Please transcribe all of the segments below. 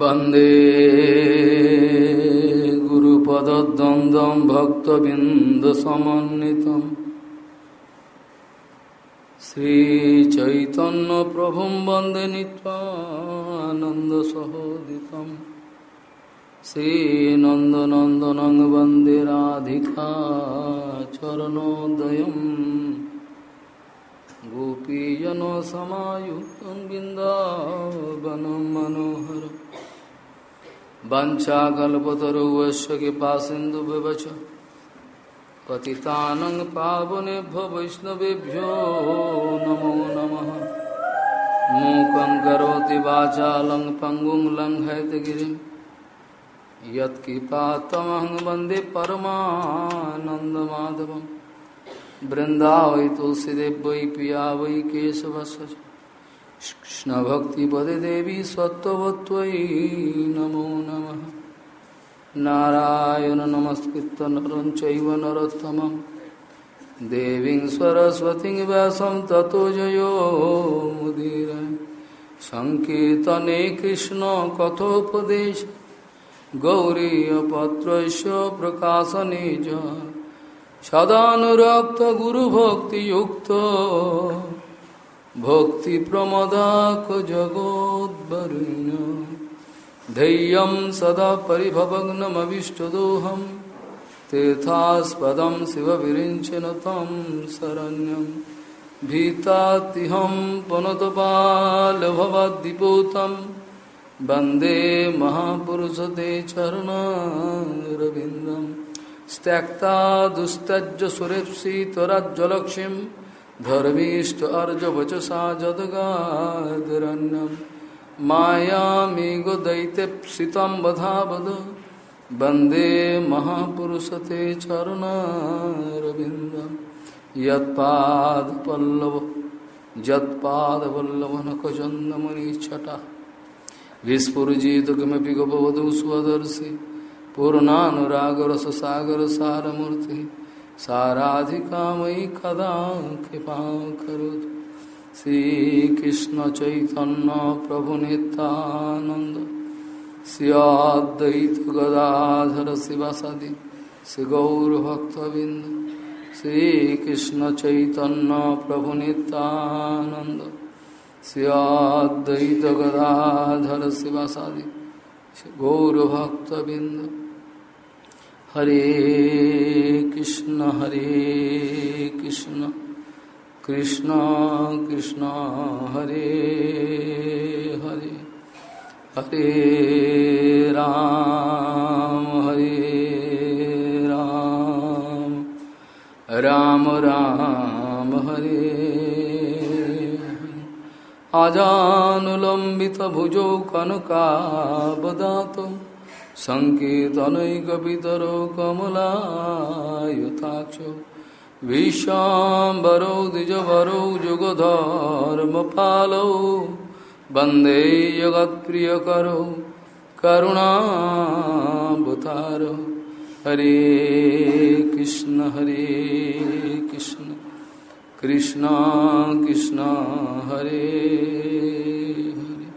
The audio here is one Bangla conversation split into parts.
वन्दे गुरुपदद्वन्द्वं भक्तबिन्दसमन्वितम् श्रीचैतन्यप्रभुं वन्दे नीत्वानन्दसहोदितम् श्रीनन्दनन्दनं वन्दे राधिका चरणोदयम् गोपीजनसमायुक्तं बिन्दावनं मनोहरम् वञ्चाकल्पतरुवस्य कृपासिन्धुव्यवच पतितानं पावनेभ्यो वैष्णवेभ्यो नमो नमः। मूकं करोति वाचालं पङ्गुं लङ्घयतगिरिं यत्कृपात्तमहं वंदे परमानन्दमाधवं वृन्दावै तुलसीदेव वै पिया वै केशवस्य कृष्णभक्तिपदे देवी सत्त्ववत्त्वयि नमो नमः। नारायण नमस्कृत्य नरं चैव नरोत्तमं देवीं सरस्वतीं व्यासं ततो जयो मुदीरय सङ्कीर्तने कृष्णकथोपदेश गौरीयपत्रस्य प्रकाशने च। सदानुरक्तगुरुभक्तियुक्तो। भक्तिप्रमदाकजगोद्वरुण्य धैर्यं सदा परिभवग्नमविष्टदोहं तीर्थास्पदं शिवविरिञ्चन तं शरण्यं भीतातिहं पुनतपालभवद्दिपूतं वंदे महापुरुषते चरणारविन्दं त्यक्ता दुस्तज्य सुरेप्सितराज्जलक्ष्मीं धर्मीष्ट अर्जवचसा जदगादरन्नं मायामि गोदयितेप्सितं वधा वद वंदे महापुरुषते चरुणारविन्दं यत्पादपल्लव यत्पादवल्लवनकचन्दमुनिच्छटा विस्फुरजित किमपि गोपवधू स्वदर्शि पूर्णानुरागरससागरसारमूर्तिः। साराधिका मयि कदा कृपां करोतु श्रीकृष्णचैतन्यप्रभुनितानन्द श्रियाद्वैतगदाधर शिवसदि श्रीगौरभक्तबिन्द श्रीकृष्णचैतन्यप्रभुनितानन्द श्रियाद्वैतगदाधर शिवसदि गौरभक्तबिन्द हरे कृष्ण हरे कृष्ण कृष्ण कृष्ण, हरे हरे हरे राम हरे राम राम राम, हरे आजानुलम्बितभुजौ कनकावदातौ। सङ्कीर्तनैकपितरो कमलायुताक्षो विश्वाम्बरौ द्विजवरौ जुगधर्मपालौ वन्दे जगत्प्रियकरौ करुणावतारो हरे कृष्ण हरे कृष्ण कृष्ण कृष्ण हरे हरे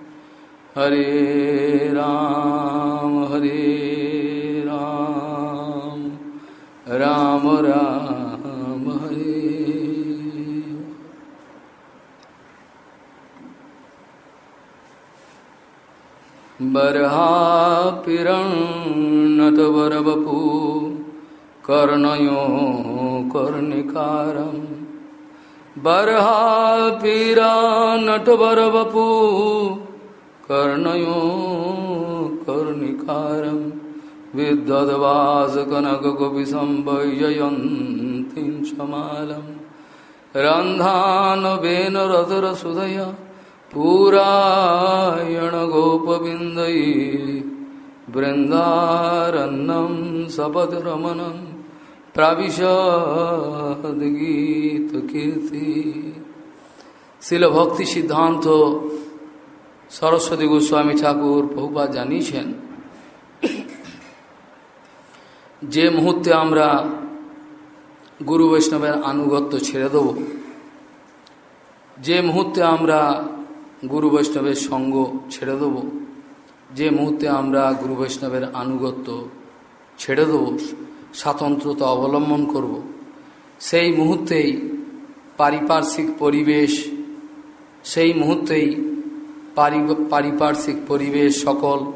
हरे राम बर्हापिरणतवरवपु कर्णयो कर्णिकारम् बर्हापिरानटवरवपु कर्णयो कर्णिकारम् विद्वद्वासकनककुपिसम्बयजयन्तीं रंधान मालम् रन्धानवेन रतरसुधया पूरायणगोपविन्दयी बृन्दारन्नं सपदरमणं प्राविशद्गीतकीर्ति শিলভক্তি সিদ্ধান্ত সরস্বতী গোস্বামী ঠাকুর বহুবার জানিয়েছেন যে মুহূর্তে আমরা গুরু বৈষ্ণবের আনুগত্য ছেড়ে দেব যে মুহূর্তে আমরা গুরু বৈষ্ণবের সঙ্গ ছেড়ে দেব। যে মুহূর্তে আমরা গুরু বৈষ্ণবের আনুগত্য ছেড়ে দেব, স্বাতন্ত্রতা অবলম্বন করব, সেই মুহূর্তেই পারিপার্শ্বিক পরিবেশ, সেই মুহূর্তেই পারিপার্শ্বিক পরিবেশ সকল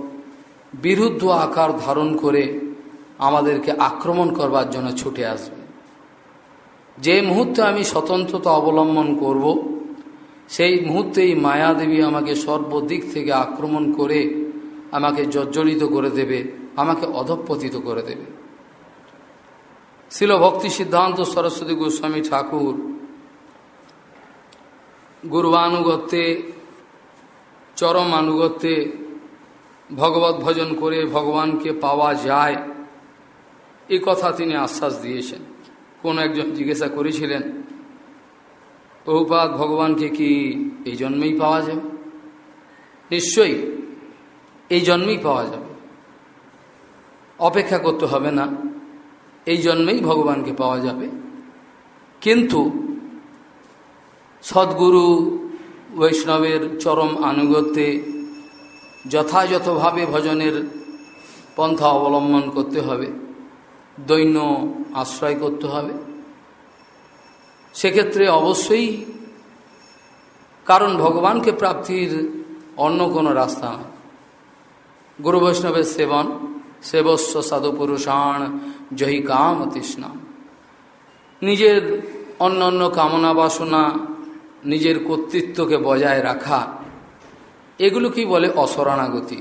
বিরুদ্ধ আকার ধারণ করে আমাদেরকে আক্রমণ করবার জন্য ছুটে আসবে। যে মুহূর্তে আমি স্বতন্ত্রতা অবলম্বন করব সেই মুহূর্তেই মায়াদেবী আমাকে সর্বদিক থেকে আক্রমণ করে আমাকে জর্জরিত করে দেবে, আমাকে অধপতিত করে দেবে। ছিল ভক্তি সিদ্ধান্ত সরস্বতী গোস্বামী ঠাকুর গুরুবানুগত্যে চরম আনুগত্যে ভগবত ভজন করে ভগবানকে পাওয়া যায় এই কথা তিনি আশ্বাস দিয়েছেন। কোন একজন জিজ্ঞাসা করেছিলেন প্রভুপাত ভগবানকে কি এই জন্মেই পাওয়া যাবে? নিশ্চয়ই এই জন্মেই পাওয়া যাবে। অপেক্ষা করতে হবে না, এই জন্মেই ভগবানকে পাওয়া যাবে। কিন্তু সদ্গুরু বৈষ্ণবের চরম আনুগত্যে যথাযথভাবে ভজনের পন্থা অবলম্বন করতে হবে, দৈন্য আশ্রয় করতে হবে। সেক্ষেত্রে অবশ্যই কারণ ভগবানকে প্রাপ্তির অন্য কোনো রাস্তা নয়। গুরু বৈষ্ণবের সেবন সেবস্ব সাধুপুরুষাণ জয়ী কাম তৃষ্ণাম নিজের অন্য অন্য কামনা বাসনা, নিজের কর্তৃত্বকে বজায় রাখা, এগুলো কি বলে? অসরণাগতি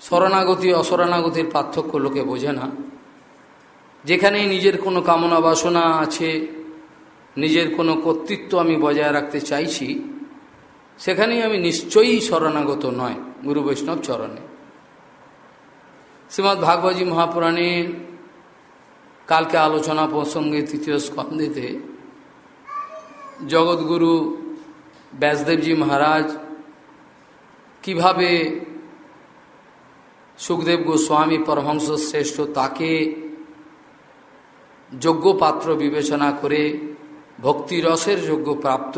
শরণাগতি অসরণাগতির পার্থক্য লোকে বোঝে না। যেখানে নিজের কোনো কামনা বাসনা আছে নিজের কোনো কর্তৃত্ব আমি বজায় রাখতে চাইছি, সেখানেই আমি নিশ্চয়ই শরণাগত নয়, গুরু বৈষ্ণব চরণে। শ্রীমৎ ভাগবতী মহাপুরাণে কালকে আলোচনা প্রসঙ্গে তৃতীয় স্কন্ধেতে জগৎগুরু ব্যাসদেবজি মহারাজ কীভাবে সুখদেব গোস্বামী পরমহংস শ্রেষ্ঠ তাকে যোগ্য পাত্র বিবেচনা করে ভক্তিরসের যোগ্য প্রাপ্ত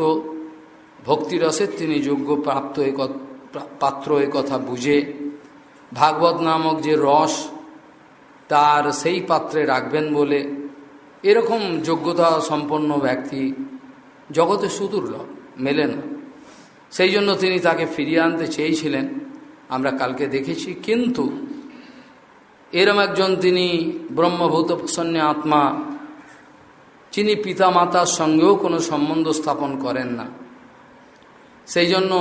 ভক্তিরসের তিনি যোগ্য প্রাপ্ত পাত্র এ কথা বুঝে, ভাগবত নামক যে রস তার সেই পাত্রে রাখবেন বলে এরকম যোগ্যতা সম্পন্ন ব্যক্তি জগতে সুদুর্লভ মেলে না। সেই জন্য তিনি তাকে ফিরিয়ে আনতে চেয়েছিলেন। আমরা কালকে দেখেছি, কিন্তু এরম একজন তিনি ব্রহ্মভূত প্রসন্ন আত্মা যিনি পিতা মাতার সঙ্গেও কোনো সম্বন্ধ স্থাপন করেন না। সেই জন্য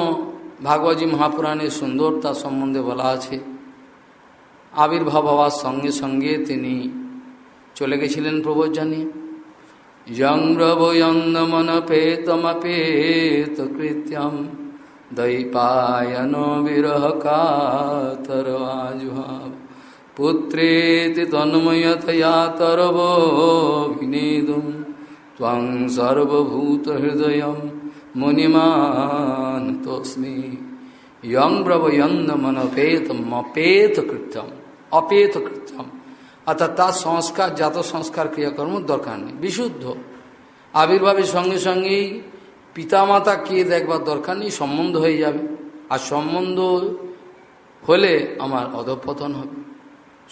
ভাগবতী মহাপুরাণের সুন্দর তার সম্বন্ধে বলা আছে, আবির্ভাব হওয়ার সঙ্গে সঙ্গে তিনি চলে গেছিলেন প্রবজ্জানী যংরবয়ন্দমনপেতমপেত কৃত্যম দৈপায়ন বিরহ কাতরবাজুভাব পুত্রেতি তন্ময়তয়া তরবোভিনেদুম ত্বং সর্বভূতহৃদয় মুনিমান তোস্মি ইয়ং ব্রবয়ন্দমনপেতম অপেত কৃত্যম অপেত কৃত্যম অর্থাৎ তার সংস্কার জাত সংস্কার ক্রিয়াকর্ম দরকার নেই বিশুদ্ধ আবির্ভাবের সঙ্গে সঙ্গেই পিতামাতা কে দেখবার দরকার নেই সম্বন্ধ হয়ে যাবে আর সম্বন্ধ হলে আমার অধপতন হবে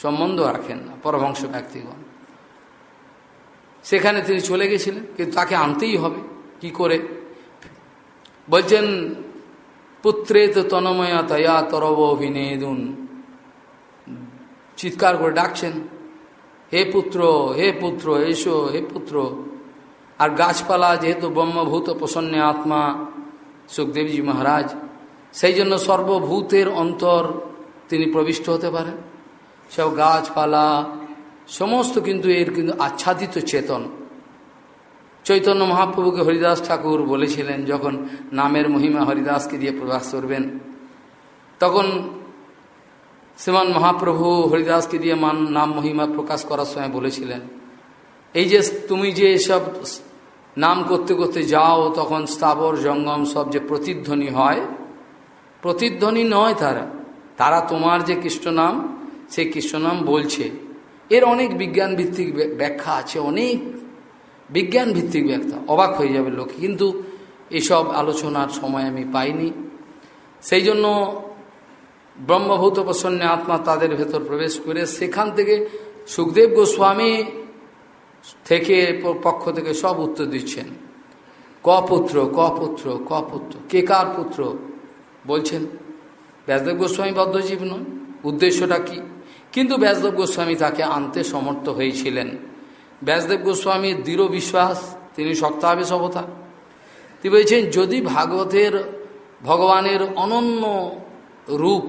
সম্বন্ধ রাখেন না পরবংশ ব্যক্তিগণ। সেখানে তিনি চলে গেছিলেন, কিন্তু তাকে আনতেই হবে, কি করে? বলছেন পুত্রে তো তনময়া তয়া তরব অভিনেদুন। চিৎকার করে ডাকছেন, হে পুত্র হে পুত্র, এসো, হে পুত্র। আর গাছপালা যেহেতু ব্রহ্মভূত, প্রসন্ন আত্মা, সুখদেবজি মহারাজ, সেই জন্য সর্বভূতের অন্তর তিনি প্রবিষ্ট হতে পারেন। সব গাছপালা, সমস্ত কিন্তু এর কিন্তু আচ্ছাদিত চেতন। চৈতন্য মহাপ্রভুকে হরিদাস ঠাকুর বলেছিলেন, যখন নামের মহিমা হরিদাসকে দিয়ে প্রকাশ করবেন, তখন শ্রীমান মহাপ্রভু হরিদাসকে দিয়ে মান, নাম, মহিমা প্রকাশ করার সময় বলেছিলেন, এই যে তুমি যে সব নাম করতে করতে যাও, তখন স্থাবর, জঙ্গম সব যে প্রতিধ্বনি হয়, প্রতিধ্বনি নয় তারা তারা তোমার যে কৃষ্ণ নাম সেই কৃষ্ণনাম বলছে। এর অনেক বিজ্ঞান ভিত্তিক ব্যাখ্যা আছে, অনেক বিজ্ঞান ভিত্তিক ব্যাখ্যা। অবাক হয়ে যাবে লোক। কিন্তু এসব আলোচনার সময় আমি পাইনি। সেই জন্য ব্রহ্মভূত প্রসন্ন আত্মা তাদের ভেতর প্রবেশ করে সেখান থেকে সুখদেব গোস্বামী থেকে পক্ষ থেকে সব উত্তর দিচ্ছেন। কপুত্র কপুত্র কপুত্র। কে কার পুত্র? বলছেন, ব্যাসদেব গোস্বামী বদ্ধজীব নয়। উদ্দেশ্যটা কি? কিন্তু ব্যাসদেব গোস্বামী তাকে আনতে সমর্থ হয়েছিলেন। ব্যাসদেব গোস্বামীর দৃঢ় বিশ্বাস, তিনি সপ্তাহে সভতা তিনি বলছেন, যদি ভাগবতের ভগবানের অনন্য রূপ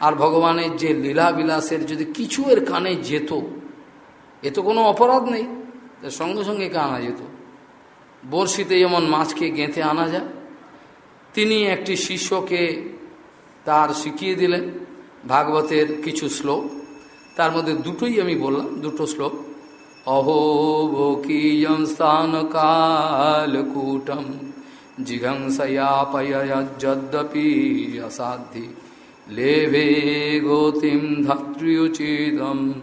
আর ভগবানের যে লীলা বিলাসের যদি কিছু এর কানে যেত, এ তো কোনো অপরাধ নেই সঙ্গে সঙ্গে কে আনা যেত। বর্ষিতে যেমন মাছকে গেঁথে আনা যায়, তিনি একটি শিষ্যকে তার শিখিয়ে দিলেন ভাগবতের কিছু শ্লোক। তার মধ্যে দুটোই আমি বললাম দুটো শ্লোক অহো ভোকিয়ম স্থান কালকূটম জিঘংসয়াপয়দ্যপি অসাধ্যি লেভে গতিম ধাত্রিউচিদম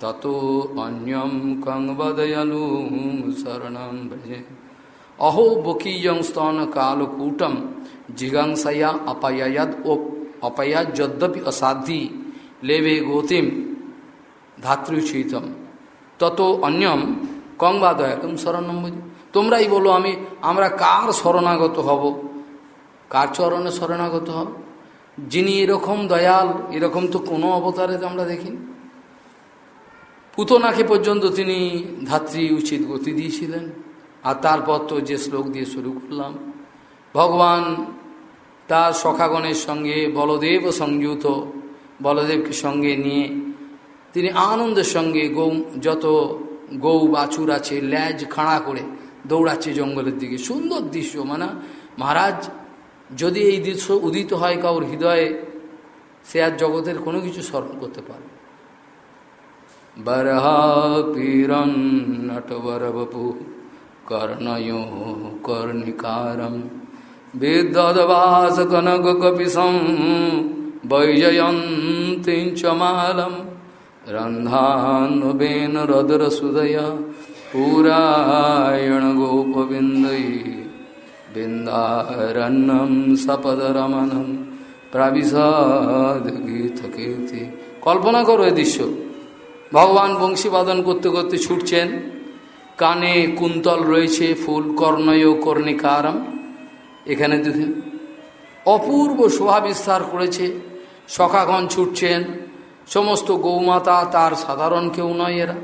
তত অন্যম কংবদয়ালু শরণম ভজে অহো বকীয়ং স্তন কালকূটম জিগাংসয়া অপয়াদ অপয়াদ্যপি অসাধ্যি লেবে গতিম ধাতৃচিতম তত অন্যম কংবাদয়াতম শরণম ভজে তোমরাই বলো আমি, আমরা কার শরণাগত হব? কার চরণে শরণাগত হব? যিনি এরকম দয়াল, এরকম তো কোনো অবতারে আমরা দেখিনি। পুতনাকে পর্যন্ত তিনি ধাত্রী উচিত গতি দিয়েছিলেন, আর তারপর তো যে শ্লোক দিয়ে শুরু করলাম, ভগবান তার সখাগণের সঙ্গে বলদেব সংযুত, বলদেবকে সঙ্গে নিয়ে তিনি আনন্দের সঙ্গে গৌ যত গৌ বাছুর আছে, ল্যাজ খাড়া করে দৌড়াচ্ছে জঙ্গলের দিকে। সুন্দর দৃশ্য মানে মহারাজ, যদি এই দৃশ্য উদিত হয় কাউর হৃদয়ে, সে আর জগতের কোনো কিছু স্মরণ করতে পারে বরহাপীরন নটবর বপু কর্ণয় কর্ণিকারম। বিদ্যদবাস কনক কপিসম বৈজয়ন্তিঞ্চমালম রন্ধানুবেন রদর সুদয়া পুরায়ণ গোপবিন্দৈ বিন্দারণ্যম সপদরমণম প্রাবিশাদ গীত কীর্তি কল্পনা করো এ দৃশ্য ভগবান বংশীবাদন করতে করতে ছুটছেন কানে কুন্তল রয়েছে ফুল কর্ণয় কর্ণিকারম এখানে অপূর্ব শোভা বিস্তার করেছে সখাগণ ছুটছেন সমস্ত গৌমাতা তার সাধারণ কেউ নয় এরা।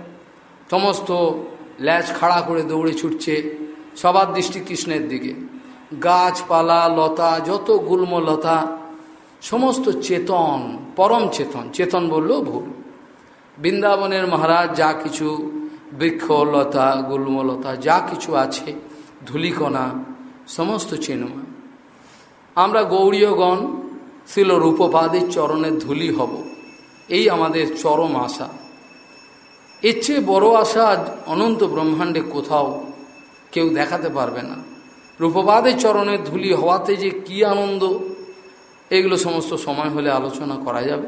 সমস্ত ল্যাচ খাড়া করে দৌড়ে ছুটছে সবার দৃষ্টি কৃষ্ণের দিকে। গাছপালা, লতা, যত গুল্ম লতা, সমস্ত চেতন, পরম চেতন। চেতন বললেও ভুল। বৃন্দাবনের মহারাজ যা কিছু বৃক্ষ বৃক্ষলতা গুল্মলতা যা কিছু আছে, ধুলিকণা, সমস্ত চিন্ময়। আমরা গৌরীয়গণ ছিল রূপপাদের চরণের ধুলি হব। এই আমাদের চরম আশা। এর চেয়ে বড় আশা অনন্ত ব্রহ্মাণ্ডে কোথাও কেউ দেখাতে পারবে না। রূপবাদের চরণের ধুলি হওয়াতে যে কি আনন্দ, এগুলো সমস্ত সময় হলে আলোচনা করা যাবে।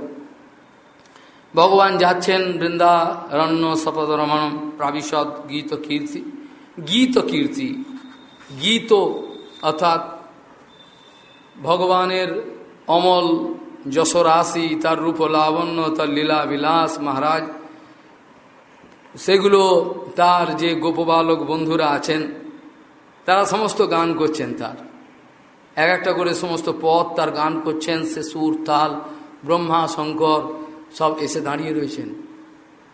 ভগবান যাচ্ছেন বৃন্দারণ্য সপদরমণ প্রাবিশদ গীত কীর্তি। গীত কীর্তি, গীত অর্থাৎ ভগবানের অমল যশরাশি তার রূপ লাবণ্য, তার লীলা বিলাস, মহারাজ। সেগুলো তার যে গোপবালক বন্ধুরা আছেন, তারা সমস্ত গান করছেন তার। এক একটা করে সমস্ত পথ তার গান করছেন, সে সুর, তাল, ব্রহ্মা, শঙ্কর, সব এসে দাঁড়িয়ে রয়েছেন।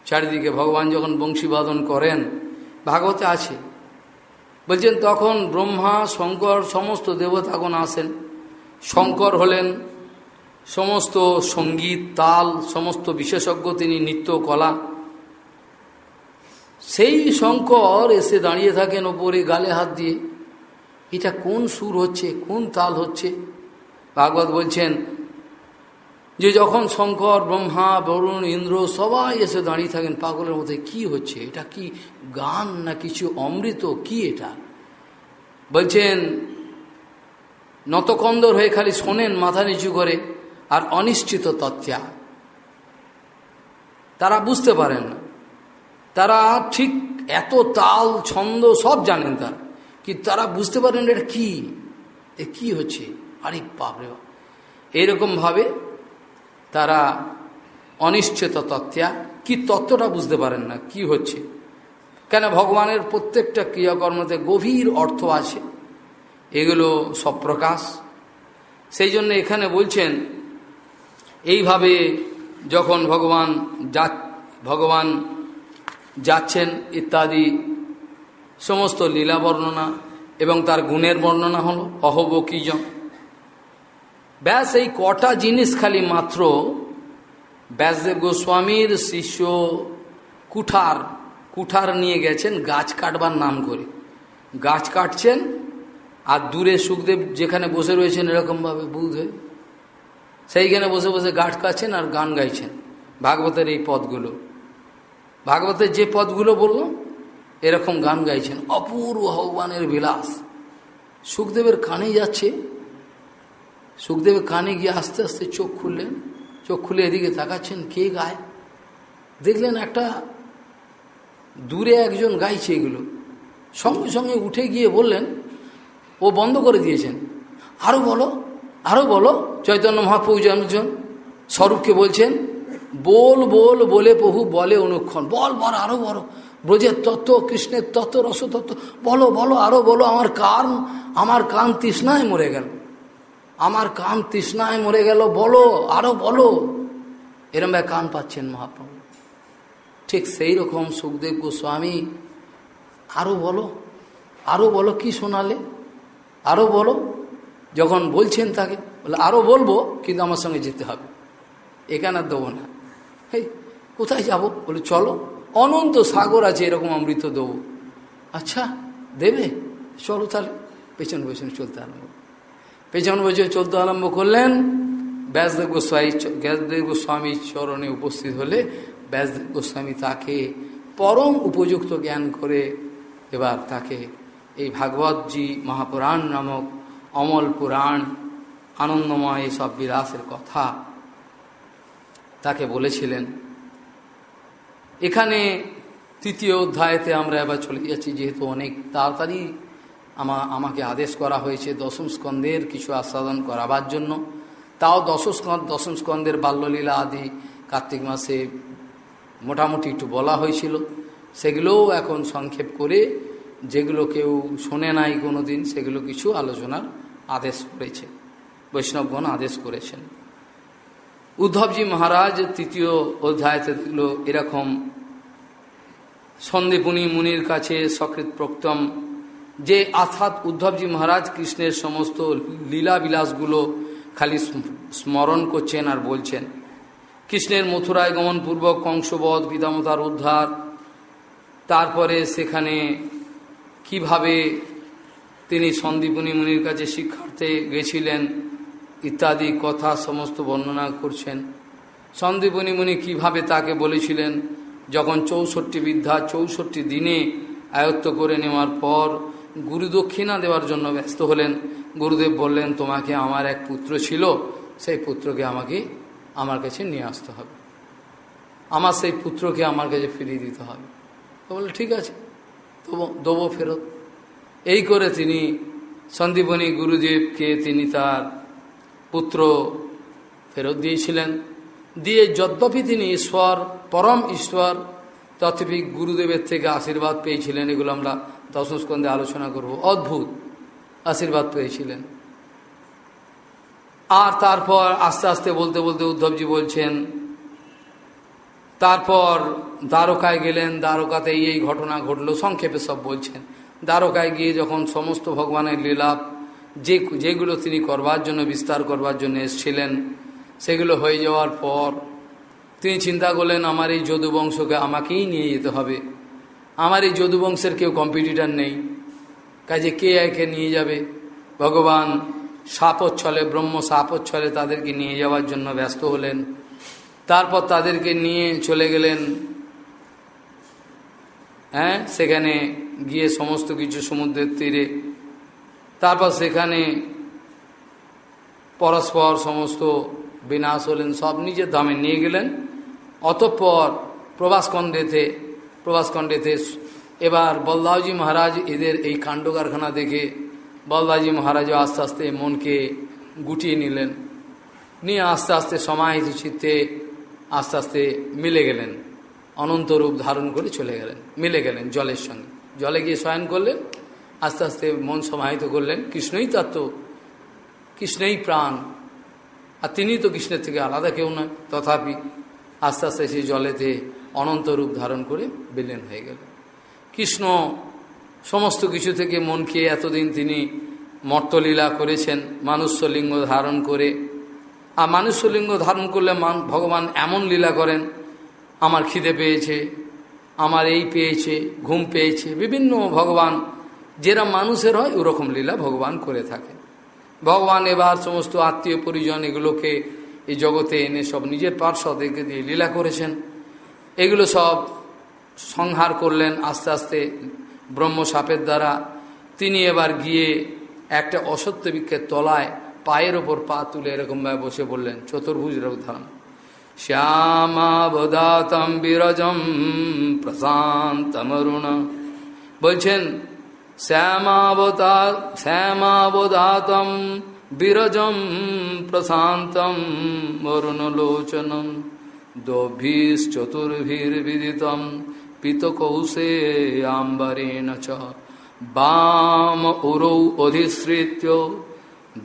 চারিদিকে ভগবান যখন বংশীবাদন করেন, ভাগবতে আছে। বলছেন, তখন ব্রহ্মা, শঙ্কর, সমস্ত দেবতাগণ আসেন। শঙ্কর হলেন সমস্ত সংগীত, তাল, সমস্ত বিশেষজ্ঞ তিনি নৃত্য, কলা। সেই শঙ্কর এসে দাঁড়িয়ে থাকেন ওপরে গালে হাত দিয়ে। এটা কোন সুর হচ্ছে? কোন তাল হচ্ছে? ভাগবত বলছেন, যে যখন শঙ্কর, ব্রহ্মা, বরুণ, ইন্দ্র সবাই এসে দাঁড়িয়ে থাকেন পাগলের মধ্যে, কি হচ্ছে? এটা কি গান না কিছু অমৃত? কি এটা? বলছেন নতকন্দর হয়ে খালি শোনেন, মাথা নিচু করে। আর অনিশ্চিত তথ্যা। তারা বুঝতে পারেন না। তারা ঠিক এত তাল, ছন্দ সব জানেন তারা। কিন্তু তারা বুঝতে পারেন এটা কি? এ কি হচ্ছে? আরে বাপরে বাপ। এইরকমভাবে তারা অনিশ্চিত তত্ত্বা কি তত্ত্বটা বুঝতে পারেন না? কি হচ্ছে? কেন ভগবানের প্রত্যেকটা ক্রিয়াকর্মতে গভীর অর্থ আছে। এগুলো সব প্রকাশ সেই জন্য এখানে বলছেন এইভাবে যখন ভগবান যা, ভগবান যাচ্ছেন ইত্যাদি সমস্ত লীলা বর্ণনা এবং তার গুণের বর্ণনা হল অহবকিজন ব্যাস, এই কটা জিনিস খালি মাত্র ব্যাসদেব গোস্বামীর শিষ্য কুঠার কুঠার নিয়ে গেছেন গাছ কাটবার নাম করে। গাছ কাটছেন আর দূরে সুখদেব যেখানে বসে রয়েছেন এরকমভাবে বুধ হয়ে। সেইখানে বসে বসে গাছ কাটছেন আর গান গাইছেন। ভাগবতের এই পদগুলো। ভাগবতের যে পদগুলো বললাম এরকম গান গাইছেন। অপূর্ব ভগবানের বিলাস। সুখদেবের কানে যাচ্ছে। সুখদেবের কানে গিয়ে আস্তে আস্তে চোখ খুললেন। চোখ খুলে এদিকে তাকাচ্ছেন। কে গায়? দেখলেন একটা দূরে একজন গাইছে এগুলো। সঙ্গে সঙ্গে উঠে গিয়ে বললেন, ও বন্ধ করে দিয়েছেন। আরও বলো আরও বলো, চৈতন্য মহাপ্রভু জন্মজন, স্বরূপকে বলছেন, বল বল, বলে প্রভু বলে অনুক্ষণ। বল বল, আরও বলো। ব্রজের তত্ত্ব, কৃষ্ণের তত্ত্ব, রসতত্ত্ব, বলো বলো, আরও বলো, আমার কান আমার কান তৃষ্ণায় মরে গেল। আমার কান তৃষ্ণায় মরে গেল, বলো, আরও বলো। এরম কান পাচ্ছেন মহাপ্রভু। ঠিক সেই রকম সুখদেব গোস্বামী। আরও বলো আরও বলো, কি শোনালে? আরও বলো যখন বলছেন তাকে, বলে আরও বলব, কিন্তু আমার সঙ্গে যেতে হবে। এখানে আর দেবো না। হেই, কোথায় যাব? বলে, চলো, অনন্ত সাগর আছে, এরকম অমৃত দেবো। আচ্ছা দেবে? চলো তাহলে। পেছন পেছনে চলতে আরম্ভ পেছন পেছনে চলতে আরম্ভ করলেন। ব্যাসদেব গোস্বামী, ব্যাসদেব গোস্বামীর চরণে উপস্থিত হলে, ব্যাসদেব গোস্বামী তাকে পরম উপযুক্ত জ্ঞান করে এবার তাকে এই ভাগবতজি মহাপুরাণ নামক অমল পুরাণ, আনন্দময় এসব বিলাসের কথা তাকে বলেছিলেন। এখানে তৃতীয় অধ্যায়তে আমরা এবার চলে যাচ্ছি, যেহেতু অনেক তাড়াতাড়ি আমা, আমাকে আদেশ করা হয়েছে দশম স্কন্ধের কিছু আস্বাদন করাবার জন্য। তাও দশ স্কন্ধ দশম স্কন্ধের বাল্যলীলা আদি কার্তিক মাসে মোটামুটি একটু বলা হয়েছিল। সেগুলোও এখন সংক্ষেপ করে, যেগুলো কেউ শোনে নাই কোনো দিন সেগুলো কিছু আলোচনার আদেশ করেছে। বৈষ্ণবগণ আদেশ করেছেন। উদ্ধবজি মহারাজ তৃতীয় অধ্যায়তে দেখল এরকম, সন্দীপুনি মুনির কাছে সকৃত প্রক্তম, যে অর্থাৎ উদ্ধবজি মহারাজ কৃষ্ণের সমস্ত লীলা বিলাসগুলো খালি স্মরণ করছেন আর বলছেন, কৃষ্ণের মথুরায় গমনপূর্বক কংসবধ, পিতামতার উদ্ধার, তারপরে সেখানে কীভাবে তিনি সন্দীপনী মুনির কাছে শিক্ষার্থে গেছিলেন ইত্যাদি কথা সমস্ত বর্ণনা করছেন। সন্দীপনী মুনি কীভাবে তাকে বলেছিলেন? যখন চৌষট্টি বিদ্যা চৌষট্টি দিনে আয়ত্ত করে নেওয়ার পর গুরু দক্ষিণা দেওয়ার জন্য ব্যস্ত হলেন। গুরুদেব বললেন, তোমাকে আমার এক পুত্র ছিল, সেই পুত্রকে আমাকে, আমার কাছে নিয়ে আসতে হবে। আমার সেই পুত্রকে আমার কাছে ফিরিয়ে দিতে হবে। তো বললে ঠিক আছে দেবো দেবো ফেরত। এই করে তিনি সন্দীপনী গুরুদেবকে তিনি তার পুত্র ফেরত দিয়েছিলেন। দিয়ে যদ্যপি তিনি ঈশ্বর, পরম ঈশ্বর, তথাপি গুরুদেবের থেকে আশীর্বাদ পেয়েছিলেন, এগুলো আমরা দশম স্কন্ধে আলোচনা করব। অদ্ভুত আশীর্বাদ পেয়েছিলেন। আর তারপর আস্তে আস্তে বলতে বলতে উদ্ধবজি বলছেন, তারপর দ্বারকায় গেলেন দ্বারকাতে এই ঘটনা ঘটলো, সংক্ষেপে সব বলছেন। দ্বারকায় গিয়ে যখন সমস্ত ভগবানের লীলাপ যে যেগুলো তিনি করবার জন্য, বিস্তার করবার জন্য এসেছিলেন, সেগুলো হয়ে যাওয়ার পর তিনি চিন্তা করলেন, আমার এই যদুবংশকে আমাকেই নিয়ে যেতে হবে। আমার এই যদুবংশের কেউ কম্পিটিটার নেই। কাজে কে একে নিয়ে যাবে? ভগবান সাপচ্ছলে, ব্রহ্ম সাপচ্ছলে তাদেরকে নিয়ে যাওয়ার জন্য ব্যস্ত হলেন। তারপর তাদেরকে নিয়ে চলে গেলেন। হ্যাঁ সেখানে গিয়ে সমস্ত কিছু সমুদ্রের তীরে। তারপর সেখানে পরস্পর সমস্ত বিনাশ হলেন, সব নিজের ধামে নিয়ে গেলেন। অতঃপর প্রবাসকণ্ডেতে প্রবাসকণ্ডেতে এবার বলদাওজি মহারাজ এদের এই কাণ্ড কারখানা দেখে বলদাজি মহারাজও আস্তে আস্তে মনকে গুটিয়ে নিলেন। নিয়ে আস্তে আস্তে সমাহিত চিত্তে আস্তে আস্তে মিলে গেলেন। অনন্ত রূপ ধারণ করে চলে গেলেন, মিলে গেলেন জলের সঙ্গে। জলে গিয়ে শয়ন করলেন, আস্তে আস্তে মন সমাহিত করলেন, কৃষ্ণই তত্ত্ব কৃষ্ণই প্রাণ, আর তিনি তো কৃষ্ণের থেকে আলাদা কেউ নয়। তথাপি আস্তে আস্তে সেই জলেতে অনন্ত রূপ ধারণ করে বিলীন হয়ে গেল। কৃষ্ণ সমস্ত কিছু থেকে মনকে এতদিন তিনি মর্তলীলা করেছেন, মানুষ্যলিঙ্গ ধারণ করে। আর মানুষ্যলিঙ্গ ধারণ করলে মান ভগবান এমন লীলা করেন, আমার খিদে পেয়েছে আমার এই পেয়েছে, ঘুম পেয়েছে, বিভিন্ন ভগবান, যেরা মানুষের হয় ওরকম লীলা ভগবান করে থাকে। ভগবান এবার সমস্ত আত্মীয় পরিজন এগুলোকে এই জগতে এনে সব নিজের পার্শ্বদেরকে দিয়ে লীলা করেছেন। এগুলো সব সংহার করলেন আস্তে আস্তে ব্রহ্ম সাপের দ্বারা। তিনি এবার গিয়ে একটা অসত্য বৃক্ষের তলায় পায়ের ওপর পা তুলে এরকমভাবে বসে বললেন চতুর্ভুজের উদাহরণ শ্যামাবদাতম বিরজম প্রশান্তমরুণ বলছেন শ্যামাবতা শ্যামাবদাতম বিরজম প্রশান্তম বরুণলোচনম দোভিশ্চতুর্ভির্বিদিতম পিতকৌশে আম্বরেণ চ বাম উরৌ অধিশ্রিত্য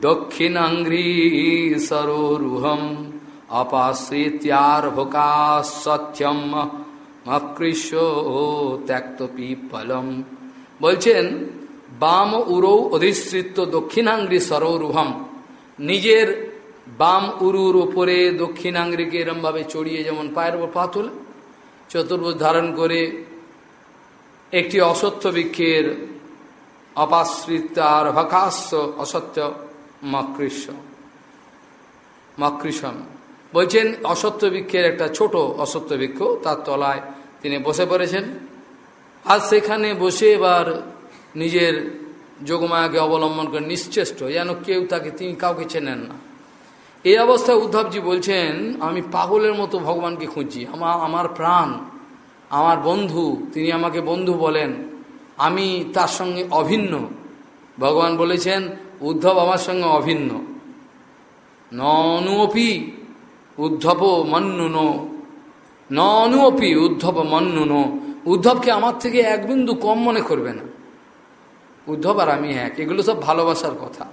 দক্ষিণাঙ্ঘ্রি সরোরুহম অপাশ্রিত্যার্ভকা সত্যম মকৃষ্য ত্যক্ত পিপলম। বলছেন, বাম উরৌ অধিশ্রিত দক্ষিণাঙ্গ্রি সরোরুহম, নিজের বাম উরুর উপরে দক্ষিণাঙ্গ্রিকে এরমভাবে চড়িয়ে যেমন পায়ের উপর পা চতুর্ভুজ ধারণ করে একটি অসত্য বৃক্ষের অপাশ্রিত আর ভকাস্য অসত্য মকৃষ্য মকৃষম বলছেন, অসত্য বৃক্ষের একটা ছোট অসত্য বৃক্ষ, তার তলায় তিনি বসে পড়েছেন। আর সেখানে বসে এবার নিজের যোগমায়াকে অবলম্বন করে নিশ্চেষ্ট, যেন কেউ তাকে, তিনি কাউকে চেনেন না। এই অবস্থায় উদ্ধবজি বলছেন, আমি পাগলের মতো ভগবানকে খুঁজছি। আমার আমার প্রাণ, আমার বন্ধু, তিনি আমাকে বন্ধু বলেন। আমি তার সঙ্গে অভিন্ন। ভগবান বলেছেন, উদ্ধব আমার সঙ্গে অভিন্ন। ননুপি উদ্ধব মন্নুন। ননুপি উদ্ধব মন্নুন। উদ্ধবকে আমার থেকে এক বিন্দু কম মনে করবে না। উদ্ধব আর আমি এক, এগুলো সব ভালোবাসার কথা।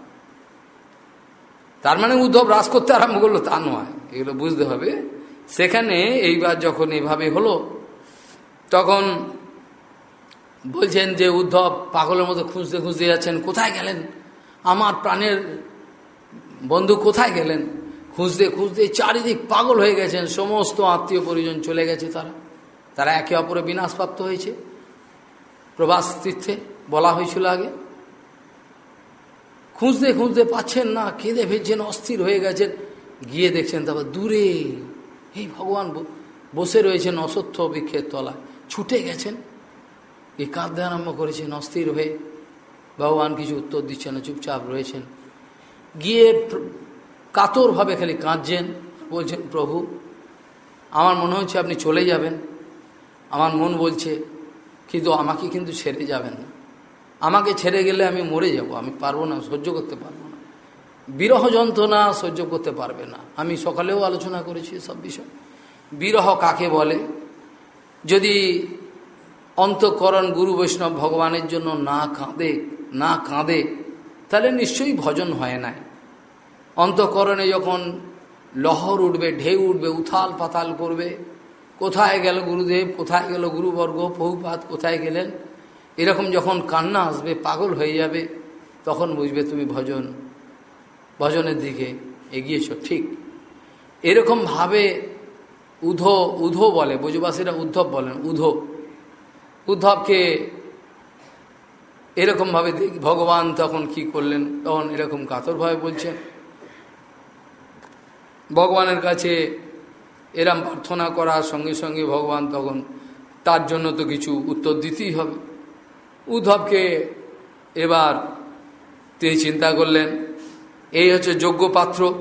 তার মানে উদ্ধব রাস করতে আরম্ভ করল, তা নয়। এগুলো বুঝতে হবে। সেখানে এইবার যখন এভাবে হলো, তখন বলছেন যে উদ্ধব পাগলের মতো খুঁজতে খুঁজতে যাচ্ছেন, কোথায় গেলেন? আমার প্রাণের বন্ধু কোথায় গেলেন? খুঁজতে খুঁজতে চারিদিক পাগল হয়ে গেছেন, সমস্ত আত্মীয় পরিজন চলে গেছে তারা। তারা একে অপরে বিনাশপ্রাপ্ত হয়েছে। প্রবাস তীর্থে বলা হয়েছিল আগে। খুঁজতে খুঁজতে পাচ্ছেন না, কেঁদে ফেলছেন, অস্থির হয়ে গেছেন। গিয়ে দেখছেন তারপর দূরে, এই ভগবান বসে রয়েছেন অসত্য বৃক্ষের তলায়। ছুটে গেছেন। এই কাঁদতে আরম্ভ করেছেন, অস্থির হয়ে। ভগবান কিছু উত্তর দিচ্ছেন না, চুপচাপ রয়েছেন। গিয়ে কাতরভাবে খালি কাঁদছেন, বলছেন, প্রভু, আমার মনে হচ্ছে আপনি চলে যাবেন। আমার মন বলছে, কিন্তু আমাকে কিন্তু ছেড়ে যাবেন না। আমাকে ছেড়ে গেলে আমি মরে যাব, আমি পারব না, সহ্য করতে পারব না। বিরহ যন্ত্রণা সহ্য করতে পারবে না। আমি সকালেও আলোচনা করেছি সব বিষয়। বিরহ কাকে বলে? যদি অন্তঃকরণ গুরু বৈষ্ণব ভগবানের জন্য না কাঁদে না কাঁদে, তাহলে নিশ্চয়ই ভজন হয় নাই। অন্তঃকরণে যখন লহর উঠবে, ঢেউ উঠবে, উথাল পাতাল করবে, কোথায় গেল গুরুদেব, কোথায় গেল গুরুবর্গ বহুপাত কোথায় গেলেন? এরকম যখন কান্না আসবে, পাগল হয়ে যাবে, তখন বুঝবে তুমি ভজন, ভজনের দিকে এগিয়েছ, ঠিক। এরকমভাবে উধো উধো বলে, ব্রজবাসীরা উদ্ধব বলেন, উধো। উদ্ধবকে এরকমভাবে ভগবান তখন কি করলেন? তখন এরকম কাতরভাবে বলছেন ভগবানের কাছে এরম প্রার্থনা করার সঙ্গে সঙ্গে ভগবান তখন তার জন্য তো কিছু উত্তর দিতেই হবে। উদ্ধবকে এবার তিনি চিন্তা করলেন, এই হচ্ছে যোগ্য পাত্র,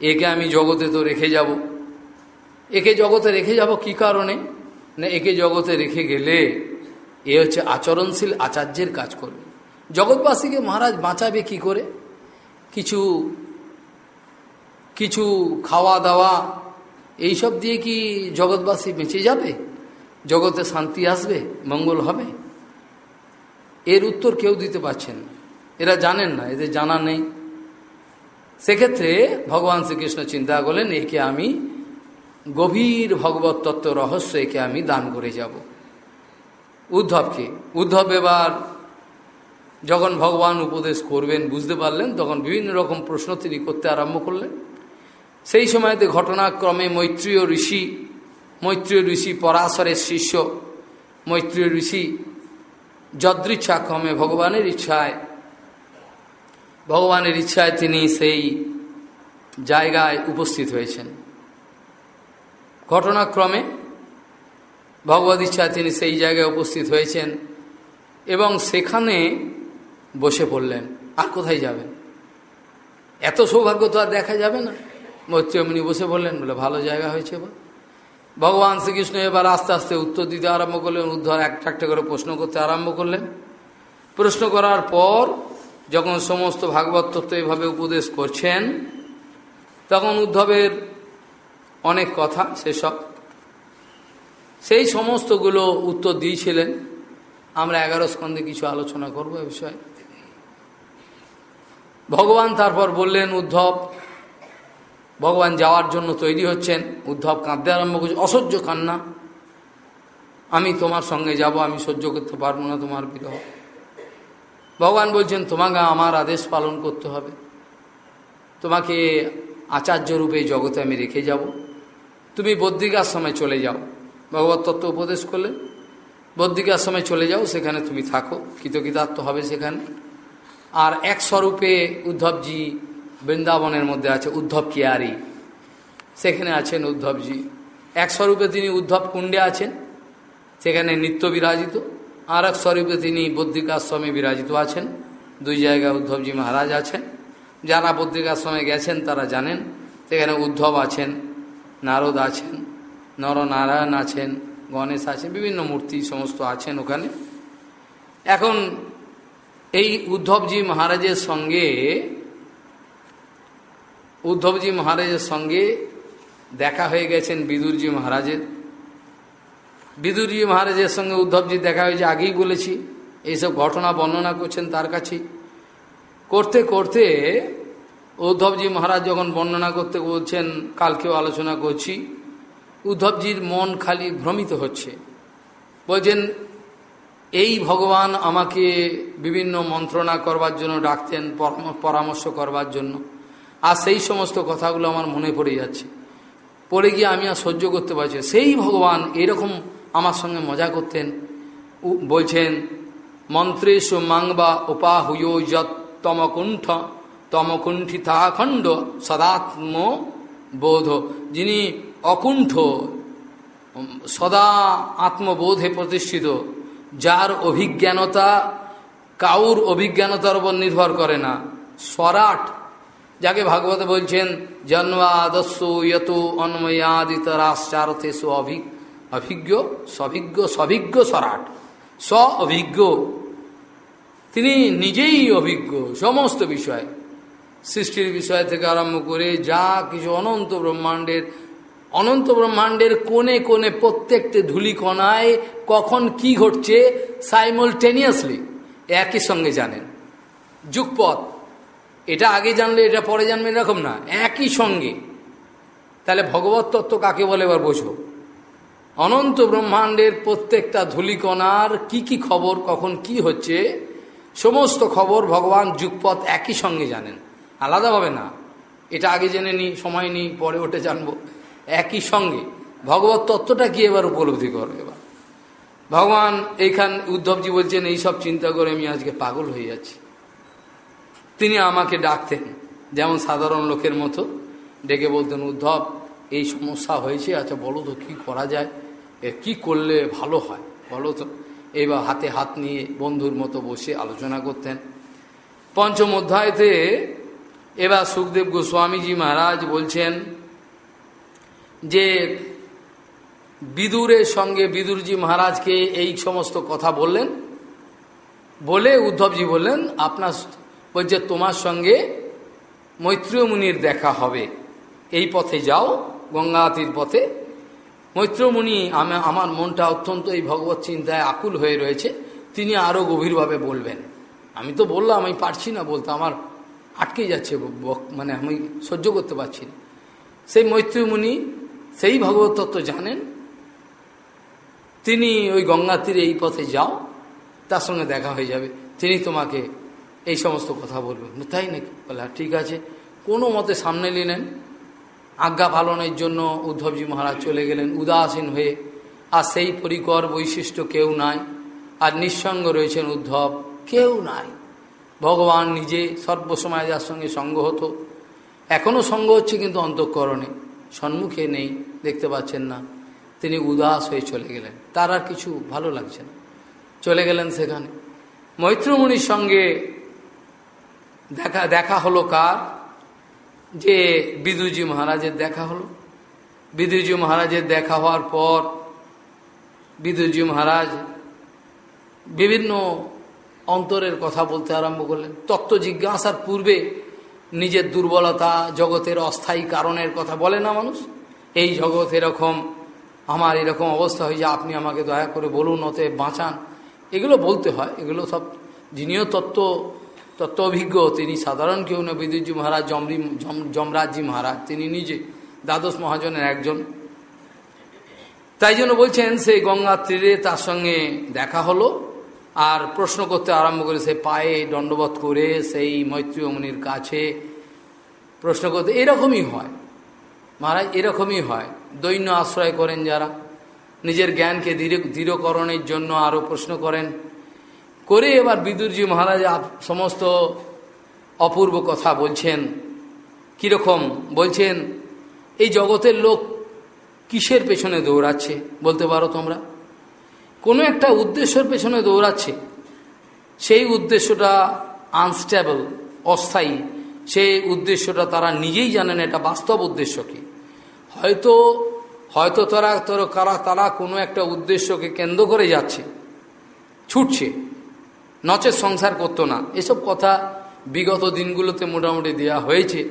একে আমি জগতে তো রেখে যাব। একে জগতে রেখে যাব কি কারণে? না, একে জগতে রেখে গেলে এ হচ্ছে আচরণশীল আচার্যের কাজ করবে। জগৎবাসীকে মহারাজ বাঁচাবে কি করে? কিছু কিছু খাওয়া দাওয়া, এইসব দিয়ে কি জগৎবাসী বেঁচে যাবে? জগতে শান্তি আসবে? মঙ্গল হবে? এর উত্তর কেউ দিতে পারছেন এরা জানেন না, এদের জানা নেই। সেক্ষেত্রে ভগবান শ্রীকৃষ্ণ চিন্তা করলেন, একে আমি গভীর ভগবত তত্ত্ব রহস্য, একে আমি দান করে যাব। উদ্ধবকে, উদ্ধব এবার যখন ভগবান উপদেশ করবেন, বুঝতে পারলেন, তখন বিভিন্ন রকম প্রশ্ন তিনি করতে আরম্ভ করলেন। সেই সময়তে ঘটনাক্রমে মৈত্রীয় ঋষি মৈত্রীয় ঋষি পরাশরের শিষ্য, মৈত্রীয় ঋষি যদৃচ্ছাক্রমে ভগবানের ইচ্ছায় ভগবানের ইচ্ছায় তিনি সেই জায়গায় উপস্থিত হয়েছেন। ঘটনাক্রমে ভগবত ইচ্ছায় তিনি সেই জায়গায় উপস্থিত হয়েছেন এবং সেখানে বসে পড়লেন। আর কোথায় যাবেন? এত সৌভাগ্য তো আর দেখা যাবে না। মৈত্রমণি বসে বললেন, বলে, ভালো জায়গা হয়েছে বা? ভগবান শ্রীকৃষ্ণ এবার আস্তে আস্তে উত্তর দিতে আরম্ভ করলেন, উদ্ধার একটা একটা করে প্রশ্ন করতে আরম্ভ করলেন। প্রশ্ন করার পর যখন সমস্ত ভাগবত তত্ত্ব এভাবে উপদেশ করছেন, তখন উদ্ধবের অনেক কথা সেসব। সেই সমস্তগুলো উত্তর দিয়েছিলেন। আমরা এগারো স্কন্ধে কিছু আলোচনা করব এ বিষয়ে। ভগবান তারপর বললেন, উদ্ধব ভগবান যাওয়ার জন্য তৈরি হচ্ছেন, উদ্ধব কাঁদতে আরম্ভ করছে, অসহ্য কান্না। আমি তোমার সঙ্গে যাব, আমি সহ্য করতে পারব না তোমার বিরহ। ভগবান বলছেন, তোমাকে আমার আদেশ পালন করতে হবে। তোমাকে আচার্য রূপে জগতে আমি রেখে যাব। তুমি বদ্রিকাশ্রমে চলে যাও। ভগবত তত্ত্ব উপদেশ করলেন বদ্রিকাশ্রমে চলে যাও, সেখানে তুমি থাকো। কৃতকৃতার্থ হবে সেখানে। আর এক স্বরূপে উদ্ধবজি বৃন্দাবনের মধ্যে আছে উদ্ধব কিয়ারি। সেখানে আছেন উদ্ধবজি। এক স্বরূপে তিনি উদ্ধব কুণ্ডে আছেন, সেখানে নিত্য বিরাজিত। আর এক স্বরূপে তিনি বদ্রিকাশ্রমে বিরাজিত আছেন। দুই জায়গায় উদ্ধবজি মহারাজ আছেন। যারা বদ্রিকাশ্রমে গেছেন তারা জানেন, সেখানে উদ্ধব আছেন, নারদ আছেন, নরনারায়ণ আছেন, গণেশ আছেন, বিভিন্ন মূর্তি সমস্ত আছেন ওখানে। এখন এই উদ্ধবজি মহারাজের সঙ্গে উদ্ধবজি মহারাজের সঙ্গে দেখা হয়ে গেছেন বিদুরজি মহারাজের। বিদুরজি মহারাজের সঙ্গে উদ্ধবজি দেখা হয়েছে, আগেই বলেছি, এইসব ঘটনা বর্ণনা করছেন তার কাছে। করতে করতে উদ্ধবজি মহারাজ যখন বর্ণনা করতে বলছেন, কালকেও আলোচনা করছি, উদ্ধবজির মন খালি ভ্রমিত হচ্ছে। বলছেন, এই ভগবান আমাকে বিভিন্ন মন্ত্রণা করবার জন্য ডাকতেন পরামর্শ করবার জন্য। আর সেই সমস্ত কথাগুলো আমার মনে পড়ে যাচ্ছে। পড়ে গিয়ে আমি আর সহ্য করতে পারছি সেই ভগবান এরকম আমার সঙ্গে মজা করতেন। বলছেন মন্ত্রেশ মাংবা উপাহুয় যত তমকুণ্ঠ তমকুণ্ঠিতাখণ্ড সদাত্ম বোধ। যিনি অকুণ্ঠ, সদা আত্মবোধে প্রতিষ্ঠিত, যার অভিজ্ঞানতা কাউর অভিজ্ঞানতার উপর নির্ভর করে না। স্বরাট যাকে ভাগবত বলছেন, জন্মাদস্য ইয়ত অন্ময়াদিত রাশ্চারথে স্ব অভিজ্ঞ, সভিজ্ঞ সভিজ্ঞ স্বরাট স্ব অভিজ্ঞ তিনি নিজেই অভিজ্ঞ সমস্ত বিষয়। সৃষ্টির বিষয় থেকে আরম্ভ করে যা কিছু অনন্ত ব্রহ্মাণ্ডের অনন্ত ব্রহ্মাণ্ডের কোণে কোণে প্রত্যেকটি ধুলিকণায় কখন কি ঘটছে সাইমলটেনিয়াসলি একই সঙ্গে জানেন। যুগপথ এটা আগে জানলে, এটা পরে জানবে, এরকম না। একই সঙ্গে। তাহলে ভগবত তত্ত্ব কাকে বলে এবার বোঝো? অনন্ত ব্রহ্মাণ্ডের প্রত্যেকটা ধুলিকণার কি কি খবর, কখন কি হচ্ছে, সমস্ত খবর ভগবান যুগপথ একই সঙ্গে জানেন। আলাদাভাবে না। এটা আগে জেনে নিই সময় নিই পরে ওটা জানব। একই সঙ্গে। ভগবত তত্ত্বটা কি এবার উপলব্ধি করো এবার? ভগবান এইখান, উদ্ধবজি বলছেন, এইসব চিন্তা করে আমি আজকে পাগল হয়ে যাচ্ছি। তিনি আমাকে ডাকতেন, যেমন সাধারণ লোকের মতো ডেকে বলতেন, উদ্ধব, এই সমস্যা হয়েছে আচ্ছা বলো তো কী করা যায়? এ, কী করলে ভালো হয়? বলো তো। এবার হাতে হাত নিয়ে বন্ধুর মতো বসে আলোচনা করতেন। পঞ্চম অধ্যায়তে এবার সুখদেব গোস্বামীজি মহারাজ বলছেন যে, বিদুরের সঙ্গে বিদুরজি মহারাজকে এই সমস্ত কথা বললেন। বলে উদ্ধবজি বললেন, আপনার বলছে তোমার সঙ্গে মৈত্রীয় মুনির দেখা হবে। এই পথে যাও, গঙ্গাতির পথে। মৈত্রমণি আমি, আমার মনটা অত্যন্ত এই ভগবত চিন্তায় আকুল হয়ে রয়েছে। তিনি আরও গভীরভাবে বলবেন, আমি তো বললাম, আমি পারছি না বলতে, আমার আটকে যাচ্ছে মানে আমি সহ্য করতে পারছি না। সেই মৈত্রীমুনি সেই ভগবত তত্ত্ব জানেন। তিনি ওই গঙ্গা তীরে এই পথে যাও, তার সঙ্গে দেখা হয়ে যাবে। তিনি তোমাকে এই সমস্ত কথা বলবেন। তাই নাকি? বলে হ্যাঁ, ঠিক আছে। কোনো মতে সামনে নিলেন। আজ্ঞা পালনের জন্য উদ্ধবজি মহারাজ চলে গেলেন উদাসীন হয়ে। আর সেই পরিকর বৈশিষ্ট্য কেউ নাই। আর নিঃসঙ্গ রয়েছেন উদ্ধব। কেউ নাই। ভগবান নিজে সর্বসময় যার সঙ্গে সঙ্গ হতো। এখনও সঙ্গ হচ্ছে কিন্তু অন্তঃকরণে। সম্মুখে নেই দেখতে পাচ্ছেন না। তিনি উদাস হয়ে চলে গেলেন। তার আর কিছু ভালো লাগছে না। চলে গেলেন সেখানে। মৈত্রমণির সঙ্গে দেখা দেখা হলো কার? যে বিদুজি মহারাজের দেখা হলো। বিদুজি মহারাজের দেখা হওয়ার পর বিদুজি মহারাজ বিভিন্ন অন্তরের কথা বলতে আরম্ভ করলেন। তত্ত্ব জিজ্ঞাসার পূর্বে নিজের দুর্বলতা জগতের অস্থায়ী কারণের কথা বলে না মানুষ? এই জগৎ এরকম, আমার এরকম অবস্থা হয়ে যায় আপনি আমাকে দয়া করে বলুন অতে বাঁচান। এগুলো বলতে হয়, এগুলো সব, যিনিও তত্ত্ব তত্ত্ব অভিজ্ঞ তিনি সাধারণ কেউ না বিদ্যুৎজি মহারাজ জমরি যমরাজজি মহারাজ। তিনি নিজে দ্বাদশ মহাজনের একজন। তাই জন্য বলছেন সেই গঙ্গার তীরে তার সঙ্গে দেখা হলো আর প্রশ্ন করতে আরম্ভ করে, সে পায়ে দণ্ডবোধ করে সেই মৈত্রী মুনির কাছে প্রশ্ন করতে, এরকমই হয়। মহারাজ, এরকমই হয়। দৈন্য আশ্রয় করেন যারা। নিজের জ্ঞানকে দৃঢ়করণের জন্য আরও প্রশ্ন করেন। করে এবার বিদুরজি মহারাজ সমস্ত অপূর্ব কথা বলছেন। কীরকম? বলছেন, এই জগতের লোক কিসের পেছনে দৌড়াচ্ছে? বলতে পারো তোমরা। কোনো একটা উদ্দেশ্যের পেছনে দৌড়াচ্ছে। সেই উদ্দেশ্যটা আনস্টেবল অস্থায়ী। সেই উদ্দেশ্যটা তারা নিজেই জানেন এটা বাস্তব উদ্দেশ্য কি। হয়তো হয়তো তারা, তোর তারা কোনো একটা উদ্দেশ্যকে কেন্দ্র করে যাচ্ছে, ছুটছে। নচের সংসার করতো না। এসব কথা বিগত দিনগুলোতে মোটামুটি দেওয়া হয়েছে।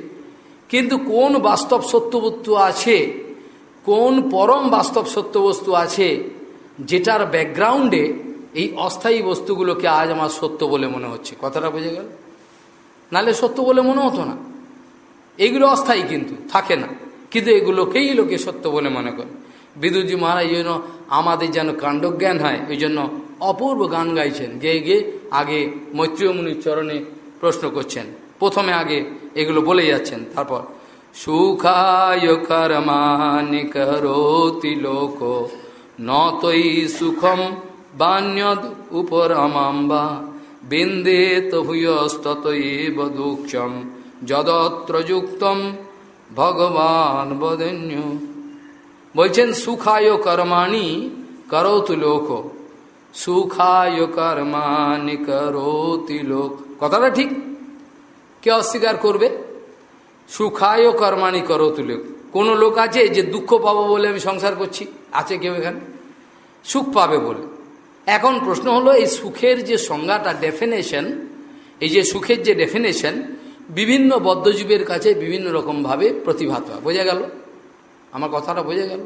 কিন্তু কোন বাস্তব সত্যবস্তু আছে, কোন পরম বাস্তব সত্যবস্তু আছে, যেটার ব্যাকগ্রাউন্ডে এই অস্থায়ী বস্তুগুলোকে আজ আমার সত্য বলে মনে হচ্ছে? কথাটা বুঝে গেল? নালে সত্য বলে মনে হতো না। এগুলো অস্থায়ী কিন্তু, থাকে না। কিন্তু এগুলোকেই লোকে সত্য বলে মনে করে। বিদুজি মহারাজ জন্য আমাদের যেন কাণ্ডজ্ঞান হয় ওই জন্য অপূর্ব গান গাইছেন। গেয়ে গিয়ে আগে মৈত্রীয় মুনির চরণে প্রশ্ন করছেন। প্রথমে আগে এগুলো বলে যাচ্ছেন, তারপর, সুখায় কর্মানি করোতি লোক নতই সুখম বাণ্যদ উপর আমাম্বা বিন্দে ভূয়স্তত এব দুঃখম যদত্র যুক্তম ভগবান বদন্য। বলছেন, সুখায় কর্মাণি করোতু লোক সুখায় কর্মানি করোতি লোক। কথাটা ঠিক? কে অস্বীকার করবে? সুখায় কর্মানি করোতু লোক। কোনো লোক আছে যে দুঃখ পাবো বলে আমি সংসার করছি? আছে কেউ এখানে? সুখ পাবে বলে। এখন প্রশ্ন হলো, এই সুখের যে সংজ্ঞাটা ডেফিনেশন এই যে সুখের যে ডেফিনেশন বিভিন্ন বদ্ধজীবের কাছে বিভিন্ন রকমভাবে প্রতিভাত হয়। বোঝা গেল? আমার কথাটা বোঝা গেল?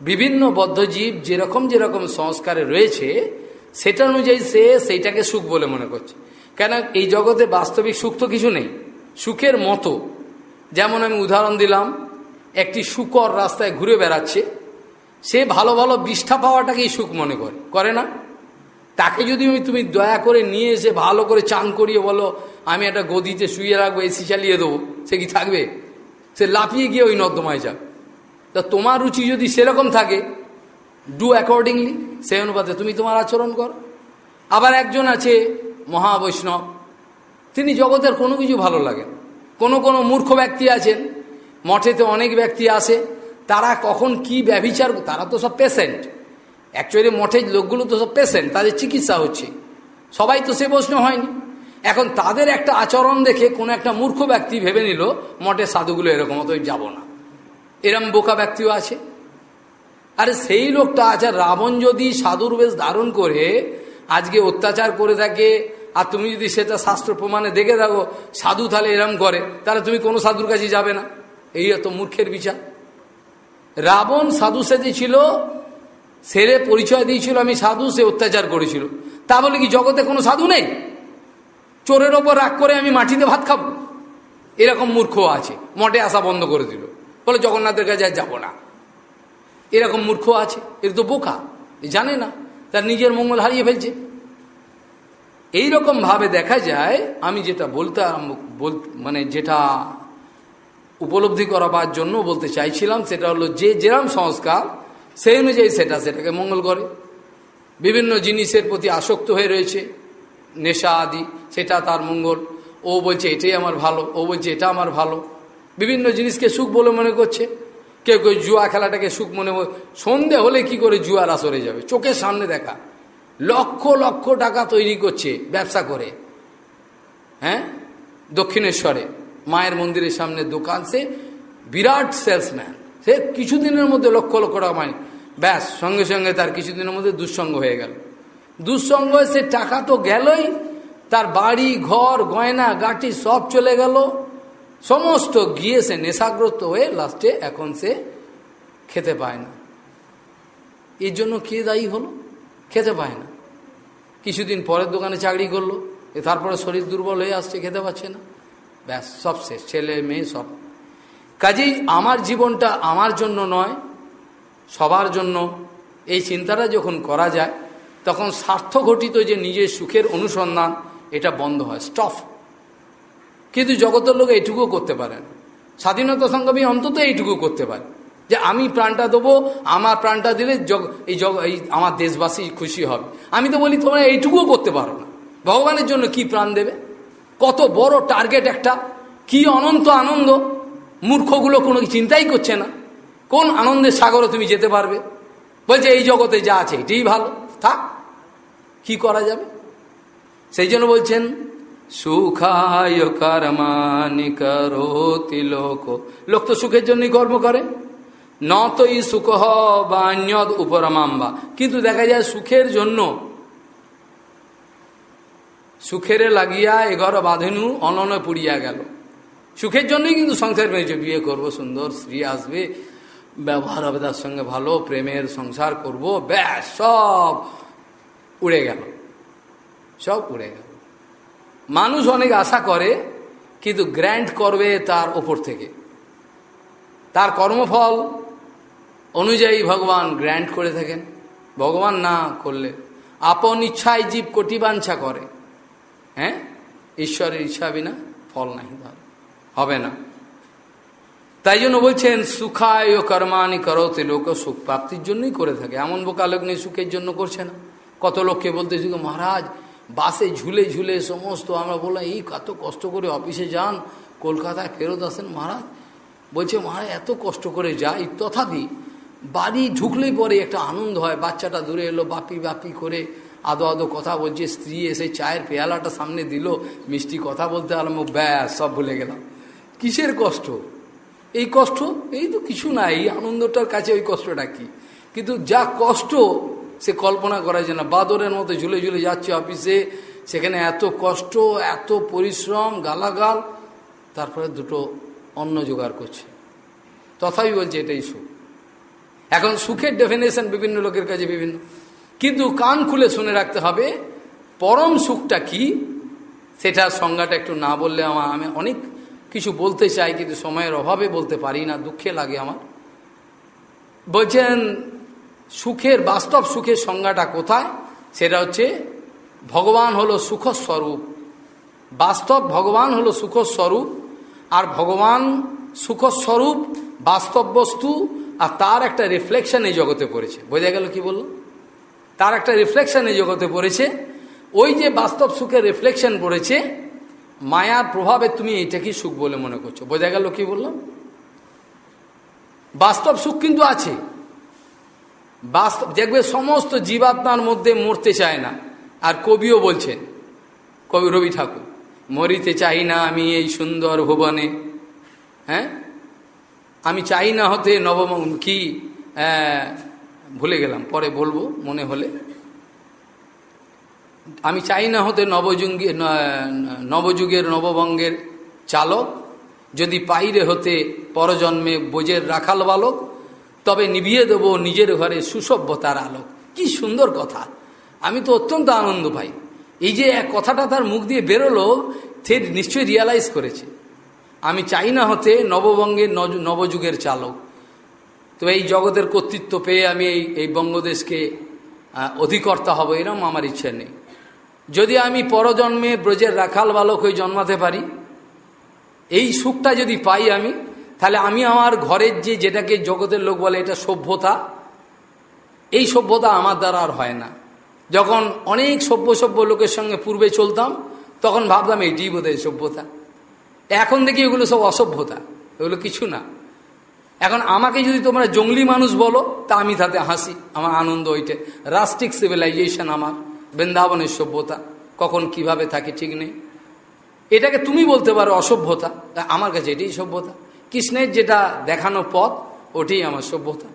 বিভিন্ন বদ্ধজীব যেরকম যেরকম সংস্কারে রয়েছে, সেটা অনুযায়ী সে সেইটাকে সুখ বলে মনে করছে। কেন? এই জগতে বাস্তবিক সুখ তো কিছু নেই। সুখের মতো। যেমন আমি উদাহরণ দিলাম, একটি শুকর রাস্তায় ঘুরে বেড়াচ্ছে, সে ভালো ভালো বিষ্ঠা পাওয়াটাকেই সুখ মনে করে। করে না? তাকে যদি তুমি দয়া করে নিয়ে এসে ভালো করে চান করিয়ে বলো, আমি একটা গদিতে শুয়ে রাখব, এসি চালিয়ে দেবো, সে কি থাকবে? সে লাফিয়ে গিয়ে ওই নর্দমায় যাক তা তোমার রুচি যদি সেরকম থাকে ডু অ্যাকর্ডিংলি সেই অনুপাতে তুমি তোমার আচরণ করো। আবার একজন আছে মহাবৈষ্ণব, তিনি জগতের কোনো কিছু ভালো লাগে কোনো কোনো মূর্খ ব্যক্তি আছেন, মঠেতে অনেক ব্যক্তি আসে, তারা কখন কি ব্যবিচার তারা তো সব পেশেন্ট অ্যাকচুয়ালি মঠের লোকগুলো তো সব পেশেন্ট তাদের চিকিৎসা হচ্ছে। সবাই তো সে বৈষ্ণব হয়নি। এখন তাদের একটা আচরণ দেখে কোনো একটা মূর্খ ব্যক্তি ভেবে নিল, মঠের সাধুগুলো এরকম অতই যাব না। এরম বোকা ব্যক্তিও আছে। আরে সেই লোকটা আছে রাবণ যদি সাধুর বেশ ধারণ করে, আজকে অত্যাচার করে থাকে, আর তুমি যদি সেটা শাস্ত্র প্রমাণে দেখে থাকো, সাধু তাহলে এরম করে, তাহলে তুমি কোনো সাধুর কাছে যাবে না। এই এত মূর্খের বিচার। রাবণ সাধু সেজে ছিল সেরে পরিচয় দিয়েছিল, আমি সাধু, সে অত্যাচার করেছিল। তা বলে কি জগতে কোনো সাধু নেই? চোরের ওপর রাগ করে আমি মাটিতে ভাত খাব? এরকম মূর্খ আছে, মঠে আসা বন্ধ করে দিল। বলে, জগন্নাথের কাছে যাব না। এরকম মূর্খ আছে, এর তো বোকা জানে না, তার নিজের মঙ্গল হারিয়ে ফেলছে। এই রকম ভাবে দেখা যায়, আমি যেটা বলতাম মানে যেটা উপলব্ধি করাবার জন্য বলতে চাইছিলাম, সেটা হলো যে যেরাম সংস্কার, সেই অনুযায়ী সেটা সেটাকে মঙ্গল করে। বিভিন্ন জিনিসের প্রতি আসক্ত হয়ে রয়েছে, নেশা আদি, সেটা তার মঙ্গল। ও বলছে, এটাই আমার ভালো। ও বলছে, এটা আমার ভালো। বিভিন্ন জিনিসকে সুখ বলে মনে করছে। কেউ কেউ জুয়া খেলাটাকে সুখ মনে সন্ধে হলে কি করে জুয়ার আসরে যাবে? চোখের সামনে দেখা। লক্ষ লক্ষ টাকা তৈরি করছে ব্যবসা করে। হ্যাঁ? দক্ষিণেশ্বরে। মায়ের মন্দিরের সামনে দোকান, সে বিরাট সেলসম্যান। সে কিছুদিনের মধ্যে লক্ষ লক্ষ টাকা মাইনে। ব্যাস, সঙ্গে সঙ্গে তার কিছুদিনের মধ্যে দুঃসঙ্গ হয়ে গেল। দুঃসঙ্গ সে টাকা তো গেলই। তার বাড়ি, ঘর, গয়না, গাটি সব চলে গেল। সমস্ত গিয়ে সে নেশাগ্রস্ত হয়ে লাস্টে এখন সে খেতে পায় না। এর জন্য কে দায়ী হলো? খেতে পায় না। কিছুদিন পরের দোকানে চাকরি করল তারপরে শরীর দুর্বল হয়ে আসছে, খেতে পাচ্ছে না। ব্যাস, সব শেষ, ছেলে মেয়ে সব। কাজেই আমার জীবনটা আমার জন্য নয়, সবার জন্য। এই চিন্তাটা যখন করা যায়, তখন স্বার্থ ঘটিত যে নিজের সুখের অনুসন্ধান, এটা বন্ধ হয়। স্টফ কিন্তু জগতের লোক এইটুকু করতে পারেন স্বাধীনতা সংগ্রামী অন্তত এইটুকু করতে পারে। যে আমি প্রাণটা দেবো, আমার প্রাণটা দিলে জগ, এই জগ, এই আমার দেশবাসী খুশি হবে। আমি তো বলি, তোমরা এইটুকুও করতে পারো না। ভগবানের জন্য কি প্রাণ দেবে? কত বড় টার্গেট একটা। কি অনন্ত আনন্দ। মূর্খগুলো কোনো চিন্তাই করছে না। কোন আনন্দের সাগরে তুমি যেতে পারবে? বলছে, এই জগতে যা আছে এটাই ভালো। থাক, কি করা যাবে? সেই জন্য বলছেন সুখায় কর্মানি করোতি লোক। লোক তো সুখের জন্যই কর্ম করে। ন তো ই সুখ বাণ্যদ উপরমাম্বা। কিন্তু দেখা যায় সুখের জন্য সুখেরে লাগিয়া এঘর বাঁধেনু, অননে পুড়িয়া গেল। সুখের জন্যই কিন্তু সংসার পেয়েছে বিয়ে করব, সুন্দর স্ত্রী আসবে, ব্যবহার হবে তার সঙ্গে ভালো, প্রেমের সংসার করব, ব্যাস, সব উড়ে গেল। সব উড়ে গেল। মানুষ অনেক আশা করে, কিন্তু গ্র্যান্ড করবে তার ওপর থেকে। তার কর্মফল অনুযায়ী ভগবান গ্র্যান্ড করে থাকেন। ভগবান না করলে আপন ইচ্ছায় জীব কোটিবাঞ্ছা করে। হ্যাঁ? ঈশ্বরের ইচ্ছা বিনা ফল নাই হবে না। তাই জন্য বলছেন, সুখায় ও কর্মানি করতে লোক সুখ প্রাপ্তির জন্যই করে থাকে। এমন বোকা লোক নেই সুখের জন্য করছে না। কত লোককে বলতে শুধু মহারাজ বাসে ঝুলে ঝুলে সমস্ত আমরা বললাম, এই কত কষ্ট করে অফিসে যান, কলকাতায় ফেরত আসেন মহারাজ? বলছে, মহারাজ, এত কষ্ট করে যাই, তথাপি বাড়ি ঢুকলেই পরে একটা আনন্দ হয়, বাচ্চাটা দূরে এলো, বাপি বাপি করে আদো আদো কথা বলছে, স্ত্রী এসে চায়ের পেয়ালাটা সামনে দিল, মিষ্টি কথা বলতে আরম্ভ, ব্যাস, সব ভুলে গেলাম। কিসের কষ্ট? এই কষ্ট? এই তো কিছু নাই আনন্দটার কাছে ওই কষ্টটা কি? কিন্তু যা কষ্ট সে কল্পনা করা যায় না বাদরের মতো ঝুলে ঝুলে যাচ্ছে অফিসে। সেখানে এত কষ্ট, এত পরিশ্রম, গালাগাল। তারপরে দুটো অন্ন জোগাড় করছে। তথাপি বলছে এটাই সুখ। এখন সুখের ডেফিনেশন বিভিন্ন লোকের কাছে বিভিন্ন। কিন্তু কান খুলে শুনে রাখতে হবে, পরম সুখটা কি? সেটার সংজ্ঞাটা একটু না বললে আমার আমি অনেক কিছু বলতে চাই, কিন্তু সময়ের অভাবে বলতে পারি না, দুঃখে লাগে আমার। বলছেন সুখের, বাস্তব সুখের সংজ্ঞাটা কোথায়? সেটা হচ্ছে ভগবান হলো সুখস্বরূপ। বাস্তব ভগবান হলো সুখস্বরূপ, আর ভগবান সুখস্বরূপ বাস্তব বস্তু, আর তার একটা রিফ্লেকশন এই জগতে পড়েছে। বোঝা গেল কি বলল? তার একটা রিফ্লেকশন এই জগতে পড়েছে। ওই যে বাস্তব সুখের রিফ্লেকশন পড়েছে, মায়ার প্রভাবে তুমি এইটাকেই সুখ বলে মনে করছ? বোঝা গেল কি বললাম? বাস্তব সুখ কিন্তু আছে। বাস্তব দেখবে সমস্ত জীবাত্মার মধ্যে মরতে চায় না। আর কবিও বলছেন, কবি রবি ঠাকুর, মরিতে চাই না আমি এই সুন্দর ভুবনে। হ্যাঁ? আমি চাই না হতে নবম কি ভুলে গেলাম, পরে বলব, মনে হলে। আমি চাই না হতে নবযুগে নবযুগের নববঙ্গের চালক, যদি পাইরে হতে পরজন্মে বোঝের রাখাল বালক তবে নিভিয়ে দেব নিজের ঘরে সুসভ্যতার আলোক। কি সুন্দর কথা। আমি তো অত্যন্ত আনন্দ পাই। এই যে এক কথাটা তার মুখ দিয়ে বেরোলো সে নিশ্চয়ই রিয়ালাইজ করেছে। আমি চাই না হতে নববঙ্গের নবযুগের চালক। তো এই জগতের কর্তৃত্ব পেয়ে আমি এই এই বঙ্গদেশকে অধিকর্তা হব এরম আমার ইচ্ছে নেই। যদি আমি পরজন্মে ব্রজের রাখাল বালক হয়ে জন্মাতে পারি, এই সুখটা যদি পাই আমি তাহলে আমি আমার ঘরের যে যেটাকে জগতের লোক বলে এটা সভ্যতা, এই সভ্যতা আমার দ্বারা আর হয় না। যখন অনেক সভ্য সভ্য লোকের সঙ্গে পূর্বে চলতাম, তখন ভাবতাম এইটিই বোধ সভ্যতা। এখন দেখি এগুলো সব অসভ্যতা, এগুলো কিছু না। এখন আমাকে যদি তোমরা জঙ্গলি মানুষ বলো, তা আমি তাতে হাসি, আমার আনন্দ ওইটে। রাষ্ট্রিক সিভিলাইজেশন আমার, বৃন্দাবনের সভ্যতা, কখন কীভাবে থাকে ঠিক নেই। এটাকে তুমি বলতে পারো অসভ্যতা আমার কাছে এটাই সভ্যতা। কৃষ্ণের যেটা দেখানো পথ, ওটাই আমার সভ্যতা।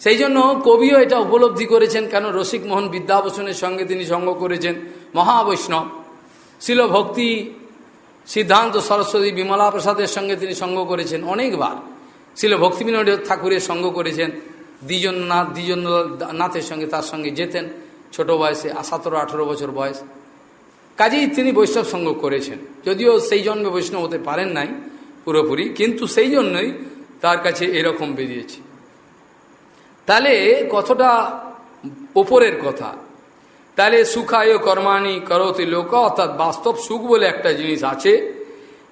সেই জন্য কবিও এটা উপলব্ধি করেছেন, কেন রসিক মোহন বিদ্যাভূষণের সঙ্গে তিনি সঙ্গ করেছেন মহাবৈষ্ণব। শিল ভক্তি সিদ্ধান্ত সরস্বতী বিমলা প্রসাদের সঙ্গে তিনি সঙ্গ করেছেন অনেকবার। শিল ভক্তিবিনোদ ঠাকুরের সঙ্গ করেছেন দ্বিজন নাথ দ্বিজন নাথের সঙ্গে তার সঙ্গে যেতেন, ছোট বয়সে, সতেরো, আঠেরো বছর বয়স। কাজেই তিনি বৈষ্ণব সঙ্গ করেছেন। যদিও সেই জন্মে বৈষ্ণব হতে পারেন নাই পুরোপুরি, কিন্তু সেই জন্যই তার কাছে এরকম বেরিয়েছে। তাহলে কতটা ওপরের কথা। তাহলে সুখায় কর্মাণী করতি লোক, অর্থাৎ বাস্তব সুখ বলে একটা জিনিস আছে।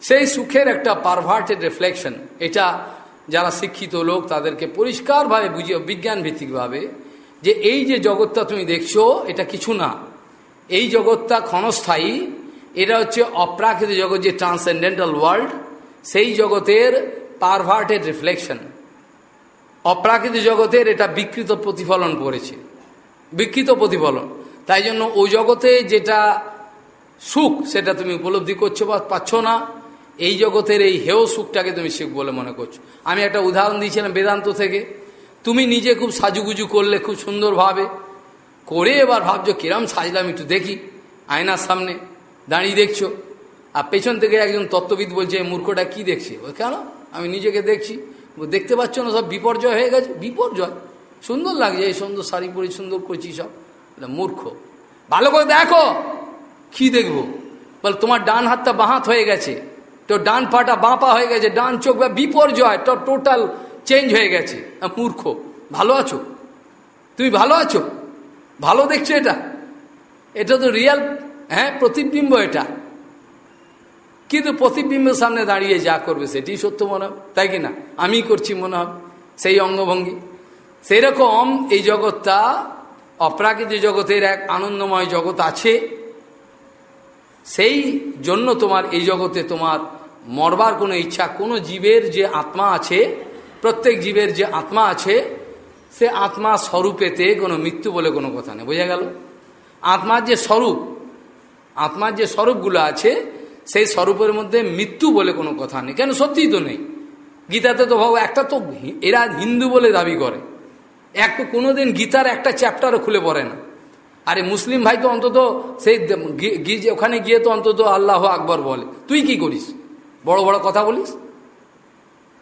সেই সুখের একটা পারভার্টেড রিফ্লেকশন এটা যারা শিক্ষিত লোক, তাদেরকে পরিষ্কারভাবে বুঝিয়ে বিজ্ঞান ভিত্তিকভাবে যে এই যে জগৎটা তুমি দেখছ, এটা কিছু না। এই জগৎটা ক্ষণস্থায়ী, এটা হচ্ছে অপ্রাকৃতিক জগৎ, যে ট্রান্সেন্ডেন্টাল ওয়ার্ল্ড সেই জগতের পারভার্টেড রিফ্লেকশন অপ্রাকৃত জগতের এটা বিকৃত প্রতিফলন করেছে। বিকৃত প্রতিফলন। তাই জন্য ওই জগতে যেটা সুখ, সেটা তুমি উপলব্ধি করছ বা পাচ্ছ না, এই জগতের এই হেয় সুখটাকে তুমি সুখ বলে মনে করছ। আমি একটা উদাহরণ দিয়েছিলাম বেদান্ত থেকে। তুমি নিজে খুব সাজুগুজু করলে, খুব সুন্দরভাবে করে এবার ভাবছ, কিরম সাজলাম একটু দেখি। আয়নার সামনে দাঁড়িয়ে দেখছ। আর পেছন থেকে একজন তত্ত্ববিদ বলছে মূর্খটা কি দেখছে? ও কেন? আমি নিজেকে দেখছি। দেখতে পাচ্ছ না, সব বিপর্যয় হয়ে গেছে। বিপর্যয়। সুন্দর লাগছে, এই সুন্দর শাড়ি পরে, সুন্দর করছি সব। মূর্খ। ভালো করে দেখো, কি দেখব? বল, তোমার ডান হাতটা বাঁহাত হয়ে গেছে। তো ডান পাটা বাঁপা হয়ে গেছে, ডান চোখ বা বিপর্যয় টোটাল চেঞ্জ হয়ে গেছে। মূর্খ, ভালো আছো? তুমি ভালো আছো? ভালো দেখছ এটা? এটা তো রিয়াল হ্যাঁ প্রতিবিম্ব এটা। কিন্তু প্রতিবিম্বের সামনে দাঁড়িয়ে যা করবে সেটি সত্য মনে হবে। তাই কি না? আমি করছি মনে হবে। সেই অঙ্গভঙ্গি। সেই রকম এই জগৎটা অপ্রাকৃতিক জগতের এক আনন্দময় জগৎ আছে। সেই জন্য তোমার এই জগতে তোমার মরবার কোনো ইচ্ছা, কোনো জীবের যে আত্মা আছে, প্রত্যেক জীবের যে আত্মা আছে, সে আত্মা স্বরূপেতে কোনো মৃত্যু বলে কোনো কথা নেই। বোঝা গেল? আত্মার যে স্বরূপ, আত্মার যে স্বরূপগুলো আছে সেই স্বরূপের মধ্যে মৃত্যু বলে কোনো কথা নেই। কেন? সত্যিই তো নেই। গীতাতে তো ভাবো একটা তো এরা হিন্দু বলে দাবি করে। এক তো কোনোদিন গীতার একটা চ্যাপ্টারও খুলে পড়ে না। আরে মুসলিম ভাই তো অন্তত সেই ওখানে গিয়ে তো অন্তত আল্লাহ আকবর বলে। তুই কি করিস? বড় বড় কথা বলিস?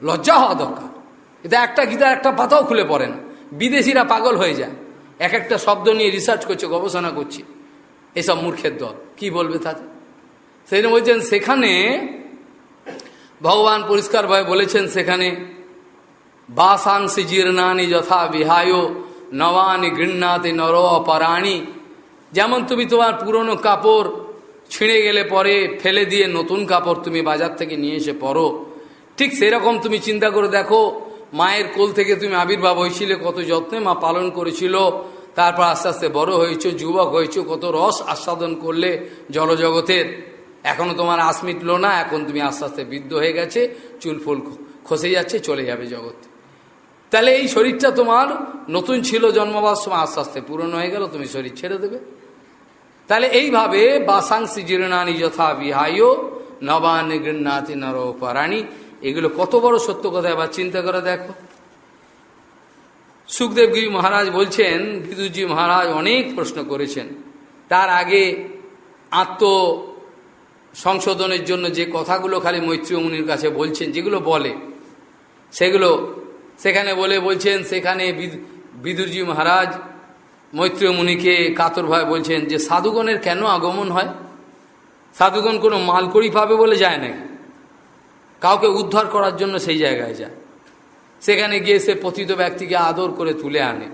লজ্জা হওয়া দরকার। এটা একটা গীতার একটা পাতাও খুলে পড়ে না। বিদেশিরা পাগল হয়ে যায়। এক একটা শব্দ নিয়ে রিসার্চ করছে, গবেষণা করছে। এসব মূর্খের দল। কি বলবে তাতে? সেই বলছেন সেখানে ভগবান পরিষ্কারভাবে বলেছেন সেখানে বাসাংসি জীর্ণানি যথা বিহায়, নবানি গৃণাতি নর অপরাণী। যেমন তুমি তোমার পুরনো কাপড় ছিঁড়ে গেলে পরে ফেলে দিয়ে নতুন কাপড় তুমি বাজার থেকে নিয়ে এসে পরো। ঠিক সেরকম তুমি চিন্তা করে দেখো, মায়ের কোল থেকে তুমি আবির্ভাব হয়েছিলে, কত যত্নে মা পালন করেছিল, তারপর আস্তে আস্তে বড় হয়েছ, যুবক হয়েছ, কত রস আস্বাদন করলে জলজগতের। এখনও তোমার আশ মিটলো না, এখন তুমি আস্তে আস্তে বৃদ্ধ হয়ে গেছে, চুল ফুল খসে যাচ্ছে, চলে যাবে জগৎ তাহলে এই শরীরটা তোমার নতুন ছিল জন্মবার সময় আস্তে আস্তে পুরনো হয়ে গেল, তুমি শরীর ছেড়ে দেবে। তাহলে এইভাবে বাসাংসি জীর্ণানি যথা বিহায় নবানি গৃণাতি নর পারাণী এগুলো কত বড় সত্য কথা, এবার চিন্তা করে দেখো। সুখদেবগিরি মহারাজ বলছেন বিদুজি মহারাজ অনেক প্রশ্ন করেছেন। তার আগে আত্ম সংশোধনের জন্য যে কথাগুলো খালি মৈত্রী মুনির কাছে বলছেন, যেগুলো বলে, সেগুলো সেখানে বলে বলছেন, সেখানে বিদুরজি মহারাজ মৈত্রী মুনিকে কাতর ভয় বলছেন যে, সাধুগণের কেন আগমন হয়? সাধুগণ কোনো মালকড়ি পাবে বলে যায় নাকি? কাউকে উদ্ধার করার জন্য সেই জায়গায় যায়। সেখানে গিয়ে সে পতিত ব্যক্তিকে আদর করে তুলে আনে।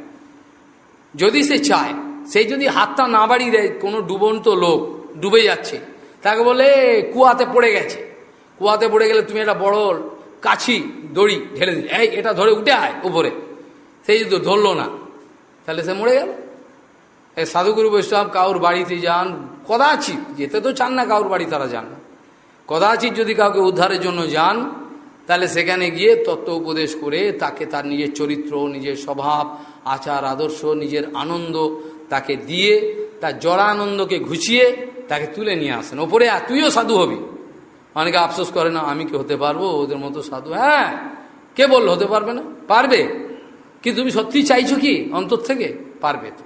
যদি সে চায় সেই যদি হাতটা না বাড়িয়ে দেয়, কোনো ডুবন্ত লোক ডুবে যাচ্ছে। তাকে বলে, কুয়াতে পড়ে গেছে। কুয়াতে পড়ে গেলে তুমি একটা বড় কাছি দড়ি ঢেলে দিলে। এই, এটা ধরে উঠে আয় উপরে। সেই যদি ধরলো না। তাহলে সে মরে গেল। এই সাধুগুরু বৈষ্ণব, কাউর বাড়িতে যান, কদাচিৎ, যেতে তো চান না, কাউর বাড়ি তারা যান না। কদাচিৎ যদি কাউকে উদ্ধারের জন্য যান, তাহলে সেখানে গিয়ে তত্ত্ব উপদেশ করে তাকে তার নিজের চরিত্র, নিজের স্বভাব, আচার, আদর্শ, নিজের আনন্দ তাকে দিয়ে, তার জড়ানন্দকে ঘুচিয়ে তাকে তুলে নিয়ে আসেন। ওপরে তুইও সাধু হবি? অনেকে আফসোস করে, না, আমি কি হতে পারব? ওদের মতো সাধু? হ্যাঁ কে বলল হতে পারবে না? পারবে। কি তুমি সত্যি চাইছো কি? অন্তর থেকে? পারবে তো।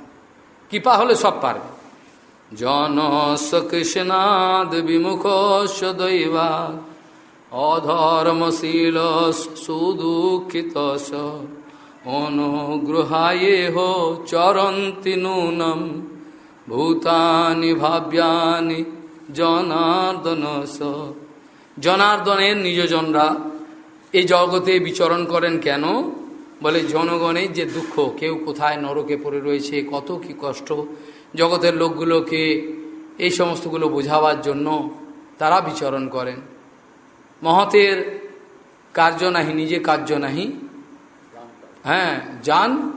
কৃপা হলে সব পারবে। জন কৃষ্ণাদ বিমুখ দৈবা অধর্মশীল সুদুঃখিত অনুগ্রহায়ে হো চরন্তি নূনম, ভূতানি ভাব্যানি জনার্দন জনার্দনের নিজজনরা এই জগতে বিচরণ করেন কেন? বলে, জনগণের যে দুঃখ, কেউ কোথায় নরকে পড়ে রয়েছে, কত কি কষ্ট। জগতের লোকগুলোকে এই সমস্তগুলো বোঝাবার জন্য তারা বিচরণ করেন। মহতের কার্য নাহি নিজে কার্য নাহি হ্যাঁ যান,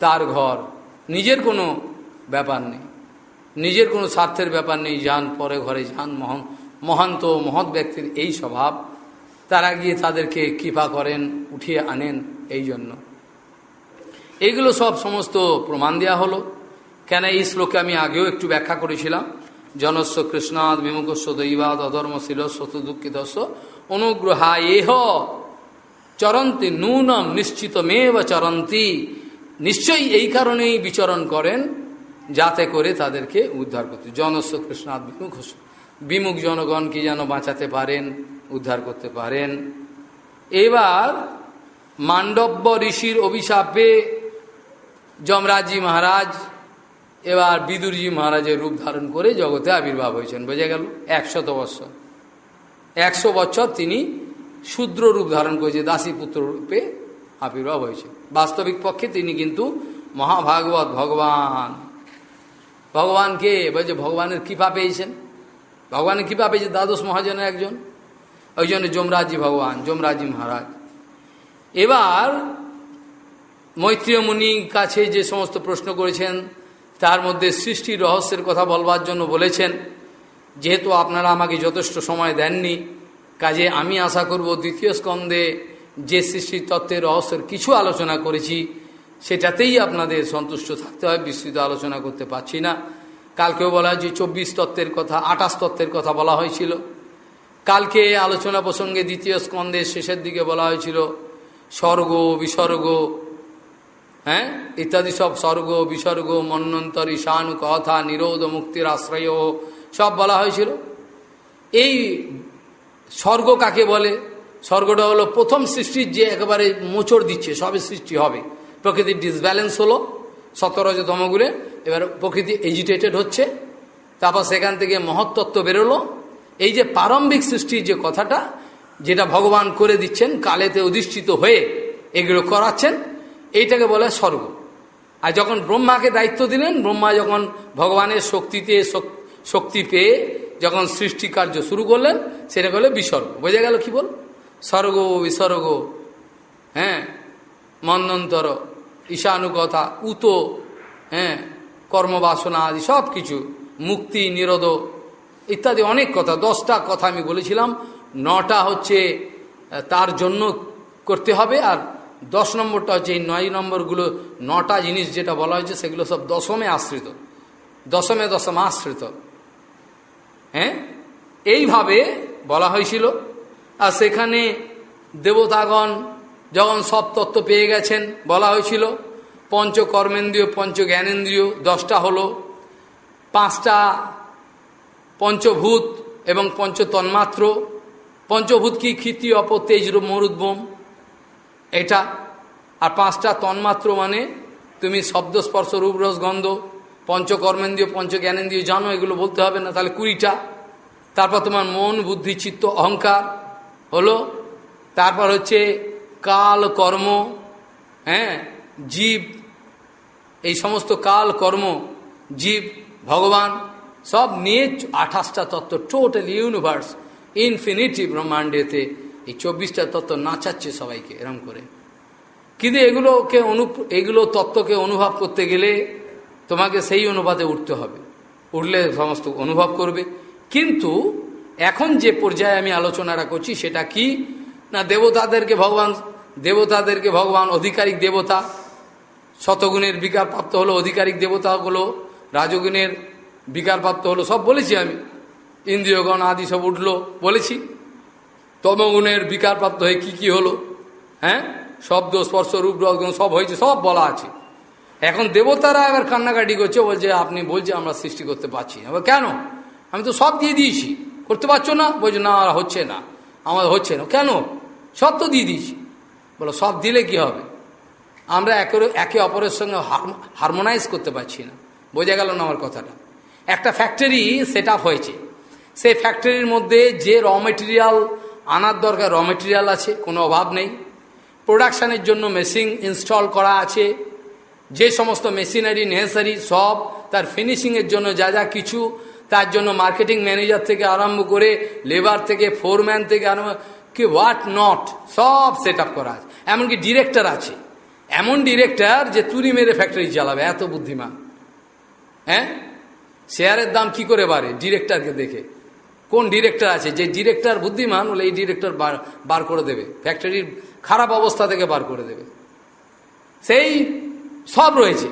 তার ঘর। নিজের কোনো ব্যাপার নেই। নিজের কোনো স্বার্থের ব্যাপার নেই, যান, পরে ঘরে যান, মহান, মহান্ত, মহৎ ব্যক্তির এই স্বভাব। তারা গিয়ে তাদেরকে কৃপা করেন, উঠিয়ে আনেন এই জন্য। এইগুলো সব সমস্ত প্রমাণ দেওয়া হলো। কেন এই শ্লোকে আমি আগেও একটু ব্যাখ্যা করেছিলাম? জনস্ব কৃষ্ণাদ বিমুখস্ব দৈবাদ অধর্মশীল শত দুঃখিতস্ব অনুগ্রহা এহ চরন্তি নূনম নিশ্চিত মেব চরন্তি। নিশ্চয়ই এই কারণেই বিচরণ করেন, যাতে করে তাদেরকে উদ্ধার করতে। জনস্ব কৃষ্ণাদ বিমুখ বিমুখ জনগণকে যেন বাঁচাতে পারেন, উদ্ধার করতে পারেন। এবার মান্ডব্য ঋষির অভিশাপে যমরাজি মহারাজ, এবার বিদুরজি মহারাজের রূপ ধারণ করে জগতে আবির্ভাব হয়েছেন। বোঝা গেল একশত বৎসর। একশো বছর তিনি শূদ্র রূপ ধারণ করেছে, দাসী পুত্র রূপে আবির্ভাব হয়েছে। বাস্তবিক পক্ষে তিনি কিন্তু মহাভাগবত ভগবান। ভগবানকে বলছে ভগবানের কৃপা পেয়েছেন। ভগবানের কৃপা পেয়েছে দ্বাদশ মহাজনের একজন। ওই জন্য যমরাজি ভগবান যমরাজি মহারাজ। এবার মৈত্রীয় মুনির কাছে যে সমস্ত প্রশ্ন করেছেন, তার মধ্যে সৃষ্টির রহস্যের কথা বলবার জন্য বলেছেন, যেহেতু আপনারা আমাকে যথেষ্ট সময় দেননি কাজে আমি আশা করব দ্বিতীয় স্কন্ধে যে সৃষ্টির তত্ত্বের রহস্যের কিছু আলোচনা করেছি, সেটাতেই আপনাদের সন্তুষ্ট থাকতে হয়, বিস্তৃত আলোচনা করতে পারছি না। কালকেও বলা হয়েছে, চব্বিশ তত্ত্বের কথা, আঠাশ তত্ত্বের কথা বলা হয়েছিল। কালকে আলোচনা প্রসঙ্গে দ্বিতীয় স্কন্ধের শেষের দিকে বলা হয়েছিল, স্বর্গ, বিসর্গ হ্যাঁ? ইত্যাদি সব স্বর্গ, বিসর্গ, মন্নন্তর ঈশানু কথা নিরোধ, মুক্তির আশ্রয়, সব বলা হয়েছিল। এই স্বর্গ কাকে বলে? স্বর্গটা হলো প্রথম সৃষ্টির যে একেবারে মোচড় দিচ্ছে, সবে সৃষ্টি হবে। প্রকৃতির ডিসব্যালেন্স হলো সতরজতমগুলো এবার প্রকৃতি এজিটেটেড হচ্ছে, তারপর সেখান থেকে মহত্তত্ত্ব বেরোলো। এই যে প্রারম্ভিক সৃষ্টির যে কথাটা, যেটা ভগবান করে দিচ্ছেন, কালেতে অধিষ্ঠিত হয়ে এগুলো করাচ্ছেন, এইটাকে বলে স্বর্গ। আর যখন ব্রহ্মাকে দায়িত্ব দিলেন, ব্রহ্মা যখন ভগবানের শক্তিতে শক্তি পেয়ে যখন সৃষ্টি কার্য শুরু করলেন সেটা বলে বিসর্গ। বোঝা গেল কি বল? স্বর্গ বিসর্গ হ্যাঁ? মন্নন্তর, ঈশানুকথা, উত হ্যাঁ? কর্মবাসনা আদি সব কিছু মুক্তি, নিরোধ ইত্যাদি অনেক কথা, দশটা কথা আমি বলেছিলাম। নটা হচ্ছে তার জন্য করতে হবে, আর দশ নম্বরটা হচ্ছে এই নয় নম্বরগুলো, নটা জিনিস যেটা বলা হয়েছে, সেগুলো সব দশমে আশ্রিত। দশমে দশম আশ্রিত। হ্যাঁ? এইভাবে বলা হয়েছিল। আর সেখানে দেবতাগণ যখন সব তত্ত্ব পেয়ে গেছেন, বলা হয়েছিল পঞ্চ কর্মেন্দ্রীয় পঞ্চ জ্ঞানেন্দ্রীয় দশটা হলো, পাঁচটা পঞ্চভূত এবং পঞ্চ তন্মাত্র পঞ্চভূত কি? ক্ষিতি অপ তেজ মরুদ্বোম এটা। আর পাঁচটা তন্মাত্র মানে তুমি শব্দ স্পর্শ রূপরস, গন্ধ। পঞ্চকর্মেন্দ্রীয় পঞ্চ জ্ঞানেন্দ্রীয় জানো, এগুলো বলতে হবে না। তাহলে কুড়িটা। তারপর তোমার মন, বুদ্ধি, চিত্ত, অহংকার হলো। তারপর হচ্ছে কাল, কর্ম হ্যাঁ জীব, এই সমস্ত কাল, কর্ম, জীব, ভগবান, সব নিয়ে আঠাশটা তত্ত্ব টোটাল ইউনিভার্স ইনফিনিটি ব্রহ্মাণ্ডেতে এই চব্বিশটা তত্ত্ব নাচাচ্ছে সবাইকে, এরম করে। কিন্তু এগুলোকে অনু, এগুলো তত্ত্বকে অনুভব করতে গেলে তোমাকে সেই অনুপাতে উঠতে হবে। উঠলে সমস্ত অনুভব করবে। কিন্তু এখন যে পর্যায়ে আমি আলোচনাটা করছি, সেটা কি? না, দেবতাদেরকে ভগবান দেবতাদেরকে ভগবান অধিকারিক দেবতা, শতগুণের বিকার প্রাপ্ত হলো অধিকারিক দেবতাগুলো, রাজগুণের বিকার প্রাপ্ত হলো, সব বলেছি আমি। ইন্দ্রিয়গণ আদি সব উঠল, বলেছি। তমগুণের বিকার প্রাপ্ত হয়ে কি কি হলো? হ্যাঁ? শব্দ, স্পর্শ, রূপ রসগুণ সব হয়েছে, সব বলা আছে। এখন দেবতারা এবার কান্নাকাটি করছে, বলছে, আপনি বলছে, আমরা সৃষ্টি করতে পারছি না। কেন? আমি তো সব দিয়ে দিয়েছি। করতে পারছ না? বলছে, না হচ্ছে না। আমাদের হচ্ছে না। কেন? সব তো দিয়ে দিয়েছি। বলো, সব দিলে কি হবে? আমরা একে একে অপরের সঙ্গে হারমোনাইজ করতে পারছি না। বোঝা গেল না আমার কথাটা? একটা ফ্যাক্টরি সেট হয়েছে। সেই ফ্যাক্টরির মধ্যে যে র মেটেরিয়াল আনার দরকার র মেটেরিয়াল আছে, কোনো অভাব নেই। প্রোডাকশানের জন্য মেশিন ইনস্টল করা আছে। যে সমস্ত মেশিনারি নেসেসারি সব তার ফিনিশিংয়ের জন্য যা যা কিছু, তার জন্য মার্কেটিং ম্যানেজার থেকে আরম্ভ করে লেবার থেকে ফোরম্যান থেকে আরম্ভ কি হোয়াট নট সব সেট আপ করা আছে। এমনকি ডিরেক্টর আছে। এমন ডিরেক্টর যে তুরি মেরে ফ্যাক্টরি চালাবে এত বুদ্ধিমান। হ্যাঁ? শেয়ারের দাম কি করে বাড়ে? ডিরেক্টরকে দেখে। কোন ডিরেক্টর আছে? যে ডিরেক্টর বুদ্ধিমান, বলে এই ডিরেক্টর বার বার করে দেবে। ফ্যাক্টরির খারাপ অবস্থা থেকে বার করে দেবে। সেই সব রয়েছে।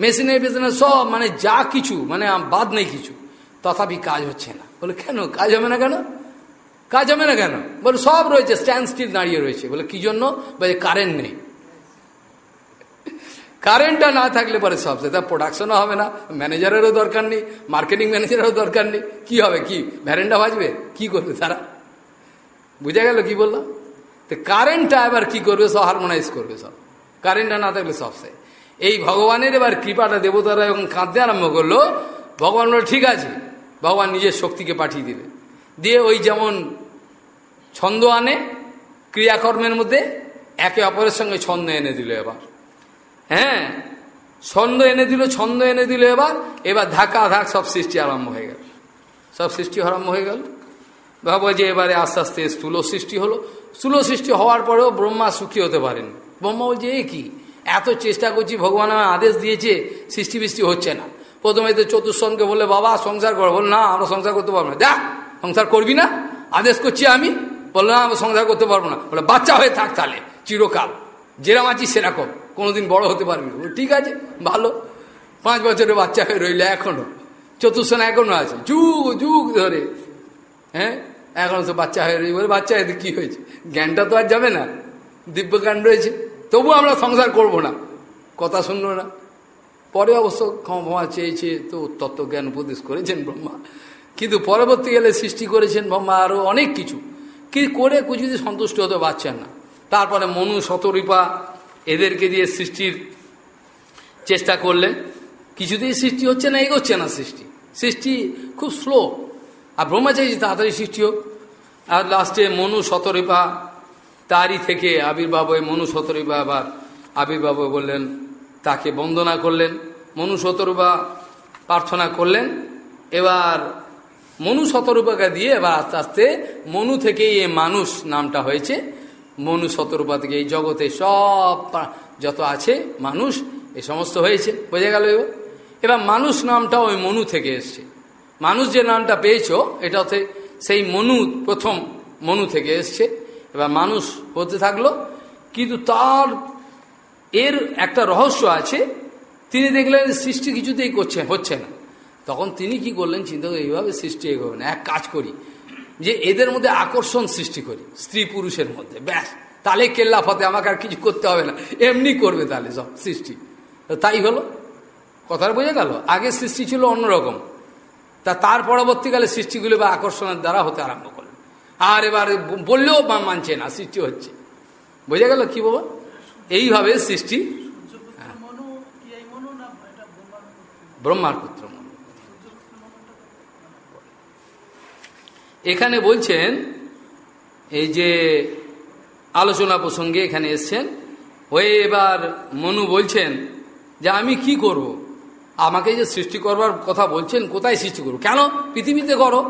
মেশিনের পেছনে সব মানে যা কিছু মানে বাদ নেই কিছু। তথাপি কাজ হচ্ছে না। বলে কেন? কাজ হবে না কেন? কাজ হবে না কেন? বলে সব রয়েছে স্ট্যান্ড স্টিল দাঁড়িয়ে রয়েছে। বলে কি জন্য? বলে কারেন্ট নেই। কারেন্টটা না থাকলে পরে সব সেটা প্রোডাকশনও হবে না। ম্যানেজারেরও দরকার নেই মার্কেটিং ম্যানেজারেরও দরকার নেই। কি হবে? কি? ভ্যারেন্ডা বাজবে কি করবে তারা? বুঝা গেল কি বললাম তো কারেন্টটা এবার কি করবে? সব হারমোনাইজ করবে সব। কারেন্টটা না থাকলে সব সে এই ভগবানের এবার কৃপাটা দেবতারা যখন কাঁদতে আরম্ভ করল, ভগবান ঠিক আছে। ভগবান নিজের শক্তিকে পাঠিয়ে দিবে দিয়ে ওই যেমন ছন্দ আনে, ক্রিয়াকর্মের মধ্যে একে অপরের সঙ্গে ছন্দ এনে দিল এবার। হ্যাঁ ছন্দ এনে দিল, ছন্দ এনে দিল এবার। এবার ধাক্কা ধাক সব সৃষ্টি আরম্ভ হয়ে গেল। সব সৃষ্টি আরম্ভ হয়ে গেল। ভাবো যে এবারে আস্তে আস্তে স্থূল সৃষ্টি হলো। স্থূল সৃষ্টি হওয়ার পরেও ব্রহ্মা সুখী হতে পারেন। ব্রহ্মা বলছে, এ কি? এত চেষ্টা করছি, ভগবান আমার আদেশ দিয়েছে, সৃষ্টি বৃষ্টি হচ্ছে না। প্রথমে তো চতুর্সনকে বলে বাবা, সংসার করো। বল না, আমরা সংসার করতে পারব না। দেখ, সংসার করবি না? আদেশ করছি আমি? বলল, না, আমরা সংসার করতে পারব না। বলে, বাচ্চা হয়ে থাক তাহলে, চিরকাল। যেরাম আছি সেরকম। কোনোদিন বড় হতে পারবি ঠিক আছে, ভালো। পাঁচ বছরের বাচ্চা হয়ে রইলে এখনও। চতুর্সন এখনও আছে। যুগ যুগ ধরে। হ্যাঁ? এখনও তো বাচ্চা হয়ে রয়েছে বলে, বাচ্চা এতে কি হয়েছে? জ্ঞানটা তো আর যাবে না। দিব্যজ্ঞান রয়েছে। তবু আমরা সংসার করব না। কথা শুনলো না। পরে অবশ্য ক্ষমা চেয়েছে তো তত্ত্বজ্ঞান উপদেশ করেছেন ব্রহ্মা। কিন্তু পরবর্তী গেলে সৃষ্টি করেছেন ব্রহ্মা আরও অনেক কিছু। কি করে যদি সন্তুষ্ট হতে পারছেন না। তারপরে মনু শতরূপা এদেরকে দিয়ে সৃষ্টির চেষ্টা করলেন। কিছুতেই সৃষ্টি হচ্ছে না, এগোচ্ছে না সৃষ্টি। সৃষ্টি খুব স্লো আর ব্রহ্মা চাইছে তাড়াতাড়ি সৃষ্টি হোক। আর লাস্টে মনু শতরূপা তারই থেকে আবির্ভাব হয়ে মনু শতরূপা আবার আবির্ভাব বললেন, তাকে বন্দনা করলেন, মনু শতরূপা প্রার্থনা করলেন, এবার মনু শতরূপাকে দিয়ে এবার আস্তে আস্তে মনু থেকেই এ মানুষ নামটা হয়েছে। মনু শতরূপা থেকে এই জগতে সব যত আছে মানুষ, এ সমস্ত হয়েছে। বোঝা গেল এবার? এবার মানুষ নামটা ওই মনু থেকে এসছে। মানুষ যে নামটা পেয়েছ এটা হচ্ছে সেই মনু, প্রথম মনু থেকে এসছে। এবার মানুষ হতে থাকল, কিন্তু তার, এর একটা রহস্য আছে। তিনি দেখলেন সৃষ্টি কিছুতেই করছে, হচ্ছে না। তখন তিনি কি করলেন, চিন্তা করে, এইভাবে সৃষ্টি এগোবেন এক কাজ করি, যে এদের মধ্যে আকর্ষণ সৃষ্টি করি, স্ত্রী পুরুষের মধ্যে। ব্যাস, তাহলে কেল্লা ফতে আমাকে আর কিছু করতে হবে না। এমনি করবে তাহলে সব সৃষ্টি। তাই হলো। কথাটা বোঝা গেল? আগে সৃষ্টি ছিল অন্যরকম। তা তার পরবর্তীকালে সৃষ্টিগুলো বা আকর্ষণের দ্বারা হতে আরম্ভ আর এবার বললেও মানছে না, সৃষ্টি হচ্ছে। বোঝা গেল কি বাবা এইভাবে সৃষ্টি ব্রহ্মার পুত্র এখানে বলছেন, এই যে আলোচনা প্রসঙ্গে এখানে এসছেন হয়ে এবার মনু বলছেন যে আমি কি করব। আমাকে যে সৃষ্টি করবার কথা বলছেন, কোথায় সৃষ্টি করব? কেন? পৃথিবীতে করো।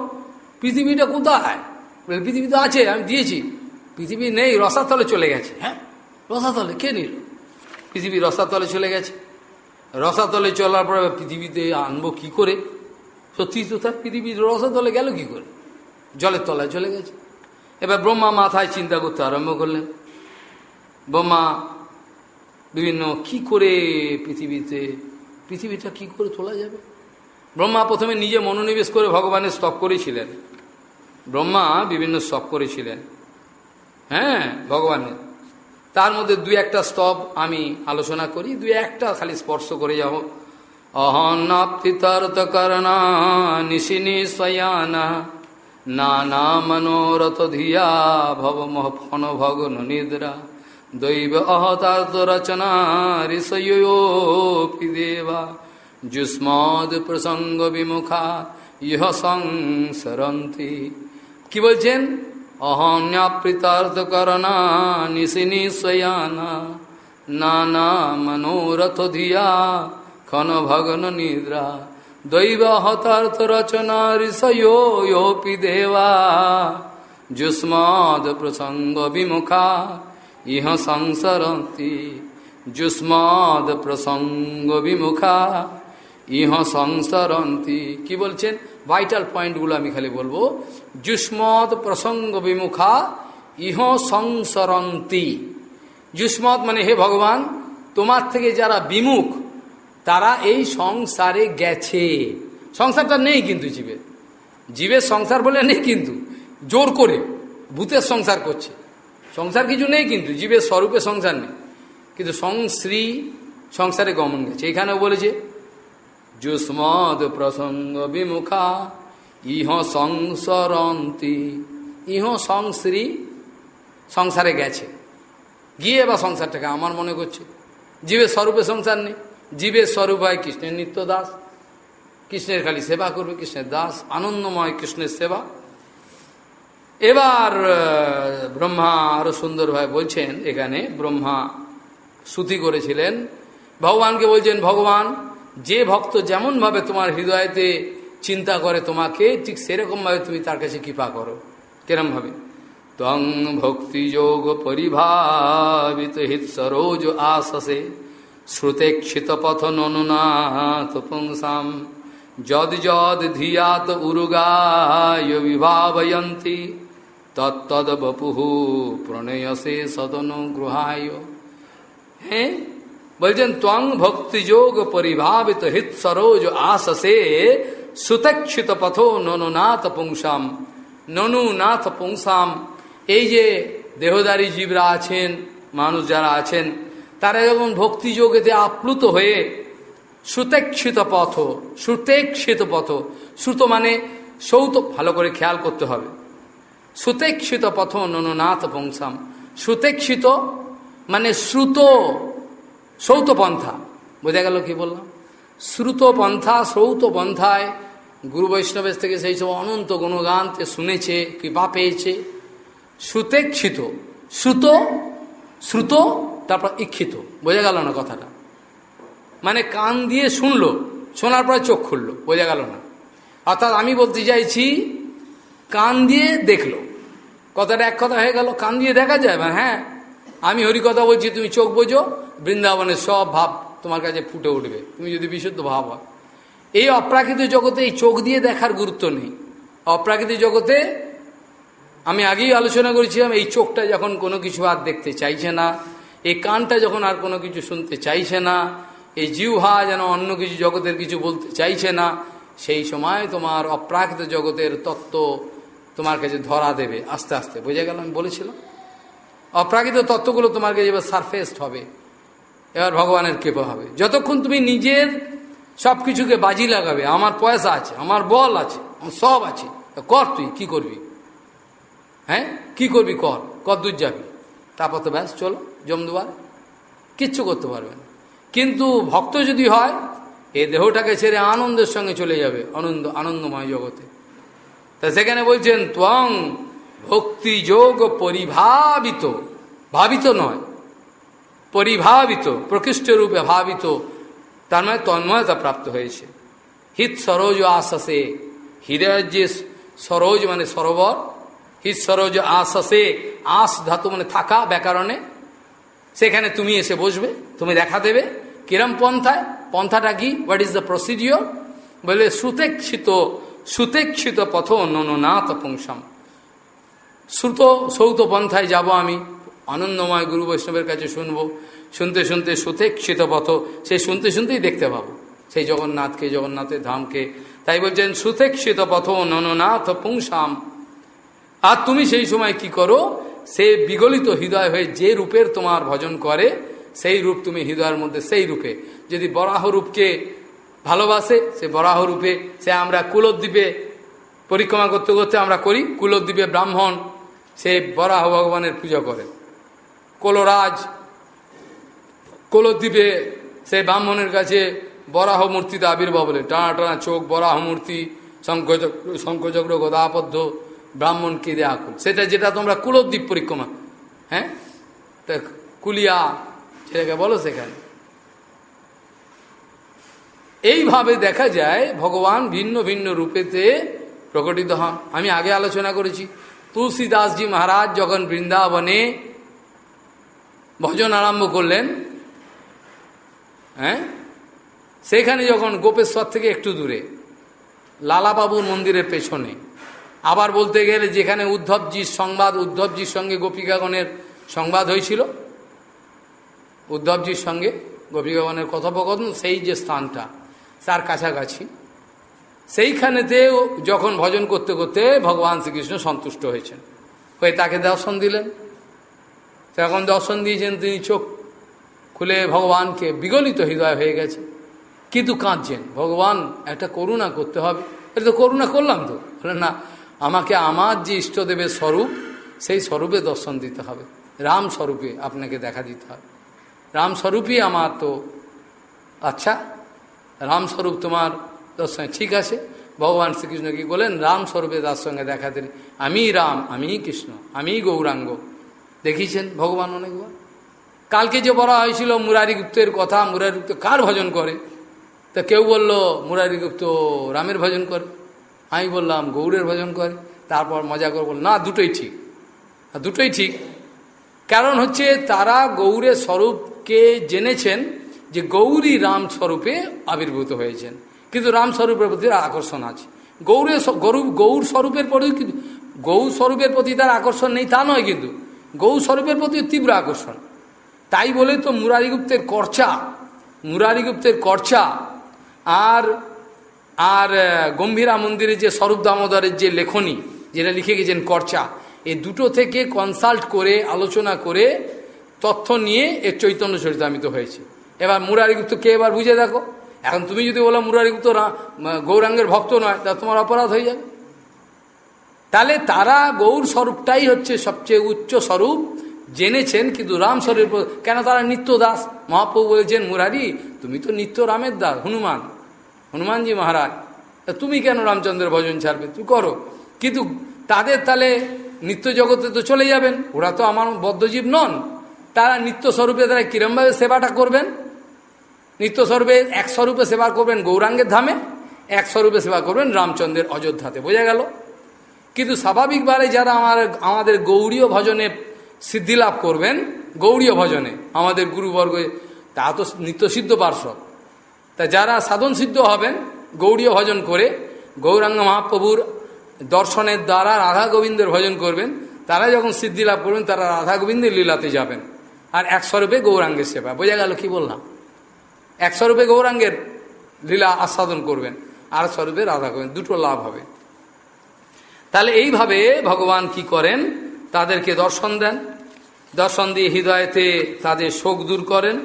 পৃথিবীটা কোথায়? পৃথিবী তো আছে আমি দিয়েছি। পৃথিবী নেই রসাতলে চলে গেছে। হ্যাঁ? রসাতলে কে নিল? পৃথিবী রসাতলে চলে গেছে। রসাতলে চলার পরে পৃথিবীতে আনব কি করে? সত্যি তো তার পৃথিবীর রসাতলে গেল কি করে? জলের তলায় চলে গেছে। এবার ব্রহ্মা মাথায় চিন্তা করতে আরম্ভ করলেন। ব্রহ্মা বিভিন্ন কি করে পৃথিবীতে পৃথিবীটা কি করে তোলা যাবে? ব্রহ্মা প্রথমে নিজে মনোনিবেশ করে ভগবানের স্তব করেছিলেন। ব্রহ্মা বিভিন্ন স্তব করেছিলেন। হ্যাঁ ভগবানের। তার মধ্যে দুই একটা স্তব আমি আলোচনা করি, দুই একটা খালি স্পর্শ করে যাব। অহন্নাপ্তিতর্ত করণা নিশিনি সয়ানা, নানা মনোরথ ধিয়া, ভব ফন ভগন নিদ্রা দৈব অহতার্ত রচনা ঋষয়োপি যুষ্মদ প্রসঙ্গ বিমুখা, ইহ সংসরন্তি। কি বলছেন? অহন্যাপৃতার্থ করণা নিশিনি শয়ানা নানা মনোরথ ধিয়া ক্ষণ ভগন নিদ্রা দৈব হতার্থ রচনা ঋষয়োপি দেবা, যুষ্মদ প্রসঙ্গ বিমুখা, ইহ সংসরন্তি, যুষ্মদ প্রসঙ্গ বিমুখা। ইহ সংসরন্তি। কি বলছেন? ভাইটাল পয়েন্টগুলো আমি খালি বলব। যুষ্মদ প্রসঙ্গ বিমুখা ইহ সংসরন্তি। যুষ্মদ মানে হে ভগবান, তোমার থেকে যারা বিমুখ, তারা এই সংসারে গেছে। সংসারটা নেই কিন্তু জীবের। জীবের সংসার বলে নেই কিন্তু, জোর করে ভূতের সংসার করছে। সংসার কিছু নেই কিন্তু, জীবের স্বরূপে সংসার নেই। কিন্তু সংশ্রী সংসারে গমন গেছে। এখানেও বলেছে যুষ্মদ প্রসঙ্গ বিমুখা, ইহ সংসরন্তি। ইহ সংশ্রী সংসারে গেছে। গিয়ে বা সংসারটাকে আমার মনে করছে। জীবের স্বরূপে সংসার নেই। জীবের স্বরূপ হয় কৃষ্ণের নিত্য দাস কৃষ্ণের খালি সেবা করবে কৃষ্ণের দাস। আনন্দময় কৃষ্ণের সেবা। এবার ব্রহ্মা আরও সুন্দরভাবে বলছেন এখানে। ব্রহ্মা শ্রুতি করেছিলেন। ভগবানকে বলছেন, ভগবান যে ভক্ত যেমনভাবে তোমার হৃদয়তে চিন্তা করে তোমাকে, ঠিক সেরকমভাবে তুমি তার কাছে কৃপা করো। কেরমভাবে? তং ভক্তিযোগ পরিভাবিত হিত সরোজ আসসে শ্রুতেক্ষিত পথ ননুনাথ পুংসাম, যদ যদ ধিয়াত উরুগায় বিভাবয়ন্তী তত্তদ বপুহু প্রণয়সে সদনুগ্রহায় হ্যাঁ? বলছেন, ত্বং ভক্তিযোগ পরিভাবিত হিত সরোজ আসসে সুতক্ষিত পথো ননুনাথ পুংসাম। ননুনাথ পুংসাম। এই যে দেহদারী জীবরা আছেন, মানুষ যারা আছেন, তারা যখন ভক্তিযোগেতে আপ্লুত হয়ে সুতেক্ষিত পথ সুতেক্ষিত পথ শ্রুত মানে সৌত, ভালো করে খেয়াল করতে হবে। সুতেক্ষিত পথ ননুনাথ পুংসাম। সুতেক্ষিত মানে শ্রুত সৌত পন্থা। বোঝা গেল কি বললাম? শ্রুত পন্থা, সৌত পন্থায় গুরু বৈষ্ণবের থেকে সেই সব অনন্ত গুণগান শুনেছে, কৃপা পেয়েছে। সুতেক্ষিত শ্রুত শ্রুত, তারপর ইক্ষিত। বোঝা গেল না কথাটা? মানে কান দিয়ে শুনলো, শোনার পরে চোখ খুললো, বোঝা গেল না। অর্থাৎ আমি বলতে চাইছি, কান দিয়ে দেখল। কথাটা এক কথা হয়ে গেল, কান দিয়ে দেখা যায় মানে হ্যাঁ আমি হরি কথা বলছি, তুমি চোখ বোঝো। বৃন্দাবনের সব ভাব তোমার কাছে ফুটে উঠবে। তুমি যদি বিশুদ্ধ ভাব হয়। এই অপ্রাকৃত জগতে এই চোখ দিয়ে দেখার গুরুত্ব নেই। অপ্রাকৃত জগতে আমি আগেই আলোচনা করেছিলাম, এই চোখটা যখন কোনো কিছু আর দেখতে চাইছে না, এই কানটা যখন আর কোনো কিছু শুনতে চাইছে না, এই জিহ্বা যেন অন্য কিছু জগতের কিছু বলতে চাইছে না, সেই সময় তোমার অপ্রাকৃত জগতের তত্ত্ব তোমার কাছে ধরা দেবে। আস্তে আস্তে, বোঝা গেল আমি বলেছিলাম? অপ্রাকৃত তত্ত্বগুলো তোমার কাছে এবার সারফেসড হবে। এবার ভগবানের কৃপা হবে। যতক্ষণ তুমি নিজের সব কিছুকে বাজি লাগাবে, আমার পয়সা আছে, আমার বল আছে, আমার সব আছে কর তুই, কি করবি? হ্যাঁ? কি করবি কর? কর দূর যাবি। তারপর তো ব্যাস, চলো জমদুয়ার কিচ্ছু করতে পারবে না। কিন্তু ভক্ত যদি হয়, এ দেহটাকে ছেড়ে আনন্দের সঙ্গে চলে যাবে, আনন্দ, আনন্দময় জগতে। তা সেখানে বলছেন, ত্বং ভক্তি যোগ পরিভাবিত। ভাবিত নয়। পরিভাবিত, প্রকৃষ্ট রূপে ভাবিত, তার মানে তন্ময়তা প্রাপ্ত হয়েছে। হিত সরোজ আশাসে হৃদয়ের যে সরোজ মানে সরোবর, হিত সরোজ আশাসে আস ধাতু মানে থাকা ব্যাকরণে। সেখানে তুমি এসে বসবে, তুমি দেখা দেবে। কিরম পন্থায়? পন্থাটা কি? হোয়াট ইজ দ্য প্রসিডিওর বলে সুতেক্ষিত সুতেক্ষিত পথ নননাথ পুংসাম। শ্রুত সৌত পন্থায় যাব আমি। আনন্দময় গুরু বৈষ্ণবের কাছে শুনব। শুনতে শুনতে সুতেক্ষিত পথ সে শুনতে শুনতেই দেখতে পাবো। সেই জগন্নাথকে, জগন্নাথের ধামকে। তাই বলছেন সুতেক্ষিত পথ নননাথ পুংসাম। আর তুমি সেই সময় কি করো? সে বিগলিত হৃদয় হয়ে যে রূপের তোমার ভজন করে, সেই রূপ তুমি হৃদয়ের মধ্যে সেই রূপে। যদি বরাহ রূপকে ভালোবাসে, সে বরাহ রূপে, সে আমরা কুলদ্বীপে পরিক্রমা করতে করতে আমরা করি। কুলদ্বীপে ব্রাহ্মণ, সে বরাহ ভগবানের পূজা করে। কোলরাজ কোলদ্বীপে সেই ব্রাহ্মণের কাছে বরাহ মূর্তিতে আবির্ভাব বলে টানা টানা চোখ বরাহ মূর্তি শঙ্কচক্র শঙ্কচক্র গদাপদ্ধ ব্রাহ্মণকে দেয়া কুল সেটা যেটা তোমরা কুলদ্বীপ পরিক্রমা হ্যাঁ? তা কুলিয়া সেটাকে বলো সেখানে। এইভাবে দেখা যায় ভগবান ভিন্ন ভিন্ন রূপেতে প্রকটিত হন। আমি আগে আলোচনা করেছি। তুলসীদাসজি মহারাজ যখন বৃন্দাবনে ভজন আরম্ভ করলেন। হ্যাঁ? সেখানে যখন গোপেশ্বর থেকে একটু দূরে, লালাবাবুর মন্দিরের পেছনে, আবার বলতে গেলে যেখানে উদ্ধবজির সংবাদ, উদ্ধবজির সঙ্গে গোপিকাগণের সংবাদ হয়েছিল, উদ্ধবজির সঙ্গে গোপিকাগণের কথোপকথন, সেই যে স্থানটা, তার কাছাকাছি, সেইখানেতে যখন ভজন করতে করতে ভগবান শ্রীকৃষ্ণ সন্তুষ্ট হয়েছেন। হয়ে তাকে দর্শন দিলেন। তখন দর্শন দিয়েছেন, তিনি চোখ খুলে ভগবানকে বিগলিত হৃদয় হয়ে গেছে। কিন্তু কাঁদছেন। ভগবান, একটা করুণা করতে হবে। এটা তো করুণা করলাম তো। না, আমাকে আমার যে ইষ্টদেবের স্বরূপ, সেই স্বরূপে দর্শন দিতে হবে। রাম স্বরূপে আপনাকে দেখা দিতে হবে। রাম স্বরূপই আমার তো আচ্ছা। রাম স্বরূপ তোমার দর্শন ঠিক আছে। ভগবান শ্রীকৃষ্ণ কি বলেন, রাম স্বরূপে তার সঙ্গে দেখা দিলেন আমি রাম, আমি কৃষ্ণ, আমি গৌরাঙ্গ। দেখিছেন ভগবান অনেকবার? কালকে যে বলা হয়েছিল মুরারি গুপ্তের কথা মুরারি গুপ্ত কার ভজন করে? তা কেউ বলল মুরারি গুপ্ত রামের ভজন করে। আমি বললাম গৌরের ভজন করে। তারপর মজা করে বল না, দুটোই ঠিক। দুটোই ঠিক। কারণ হচ্ছে তারা গৌরের স্বরূপকে জেনেছেন যে গৌরী রাম স্বরূপে আবির্ভূত হয়েছেন। কিন্তু রাম স্বরূপের প্রতি আকর্ষণ আছে। গৌরের গরু গৌর স্বরূপের প্রতি গৌর স্বরূপের প্রতি তার আকর্ষণ নেই তা নয় কিন্তু। গৌর স্বরূপের প্রতি তীব্র আকর্ষণ। তাই বলে তো মুরারিগুপ্তের কর্চা মুরারিগুপ্তের কর্চা, আর আর গম্ভীরা মন্দিরে যে স্বরূপ দামোদরের যে লেখনী, যেটা লিখে গেছেন কর্চা এই দুটো থেকে কনসাল্ট করে, আলোচনা করে, তথ্য নিয়ে এর চৈতন্য চরিতামিত হয়েছে। এবার মুরারিগুপ্ত কে এবার বুঝে দেখো? এখন তুমি যদি বলো মুরারিগুপ্ত গৌরাঙ্গের ভক্ত নয়, তা তোমার অপরাধ হয়ে যাবে। তাহলে তারা গৌর স্বরূপটাই হচ্ছে সবচেয়ে উচ্চ স্বরূপ। জেনেছেন কিন্তু রাম স্বরূপ। কেন তারা নিত্য দাস মহাপ্রভু বলেছেন, মুরারি, তুমি তো নিত্য রামের দাস, হনুমান। হনুমানজি মহারাজ তুমি কেন রামচন্দ্রের ভজন ছাড়বে? তুমি করো। কিন্তু তাদের তাহলে নিত্য জগতে তো চলে যাবেন। ওরা তো আমার বদ্ধজীব নন। তারা নিত্য স্বরূপে তারা কিরমভাবে সেবাটা করবেন? নিত্য স্বরূপে এক স্বরূপে সেবা করবেন গৌরাঙ্গের ধামে, এক স্বরূপে সেবা করবেন রামচন্দ্রের অযোধ্যাতে। বোঝা গেল? কিন্তু স্বাভাবিকভাবে যারা আমার, আমাদের গৌরীয় ভজনে সিদ্ধি লাভ করবেন গৌরীয় ভজনে, আমাদের গুরুবর্গ, তা তো নিত্যসিদ্ধ পার্শ্বদ তা যারা সাধন সিদ্ধ হবেন গৌরীয় ভজন করে, গৌরাঙ্গ মহাপ্রভুর দর্শনের দ্বারা রাধা গোবিন্দের ভজন করবেন, তারা যখন সিদ্ধি লাভ করবেন, তারা রাধা গোবিন্দের লীলাতে যাবেন। আর এক স্বরূপে গৌরাঙ্গের সেবা। বোঝা গেল কি বললাম? এক স্বরূপে গৌরাঙ্গের লীলা আস্বাদন করবেন, আর স্বরূপে রাধা গোবিন্দ দুটো লাভ হবে। তাহলে এইভাবে ভগবান কি করেন? তাদেরকে দর্শন দেন। দর্শন দিয়ে হৃদয়তে তাদের শোক দূর করেন।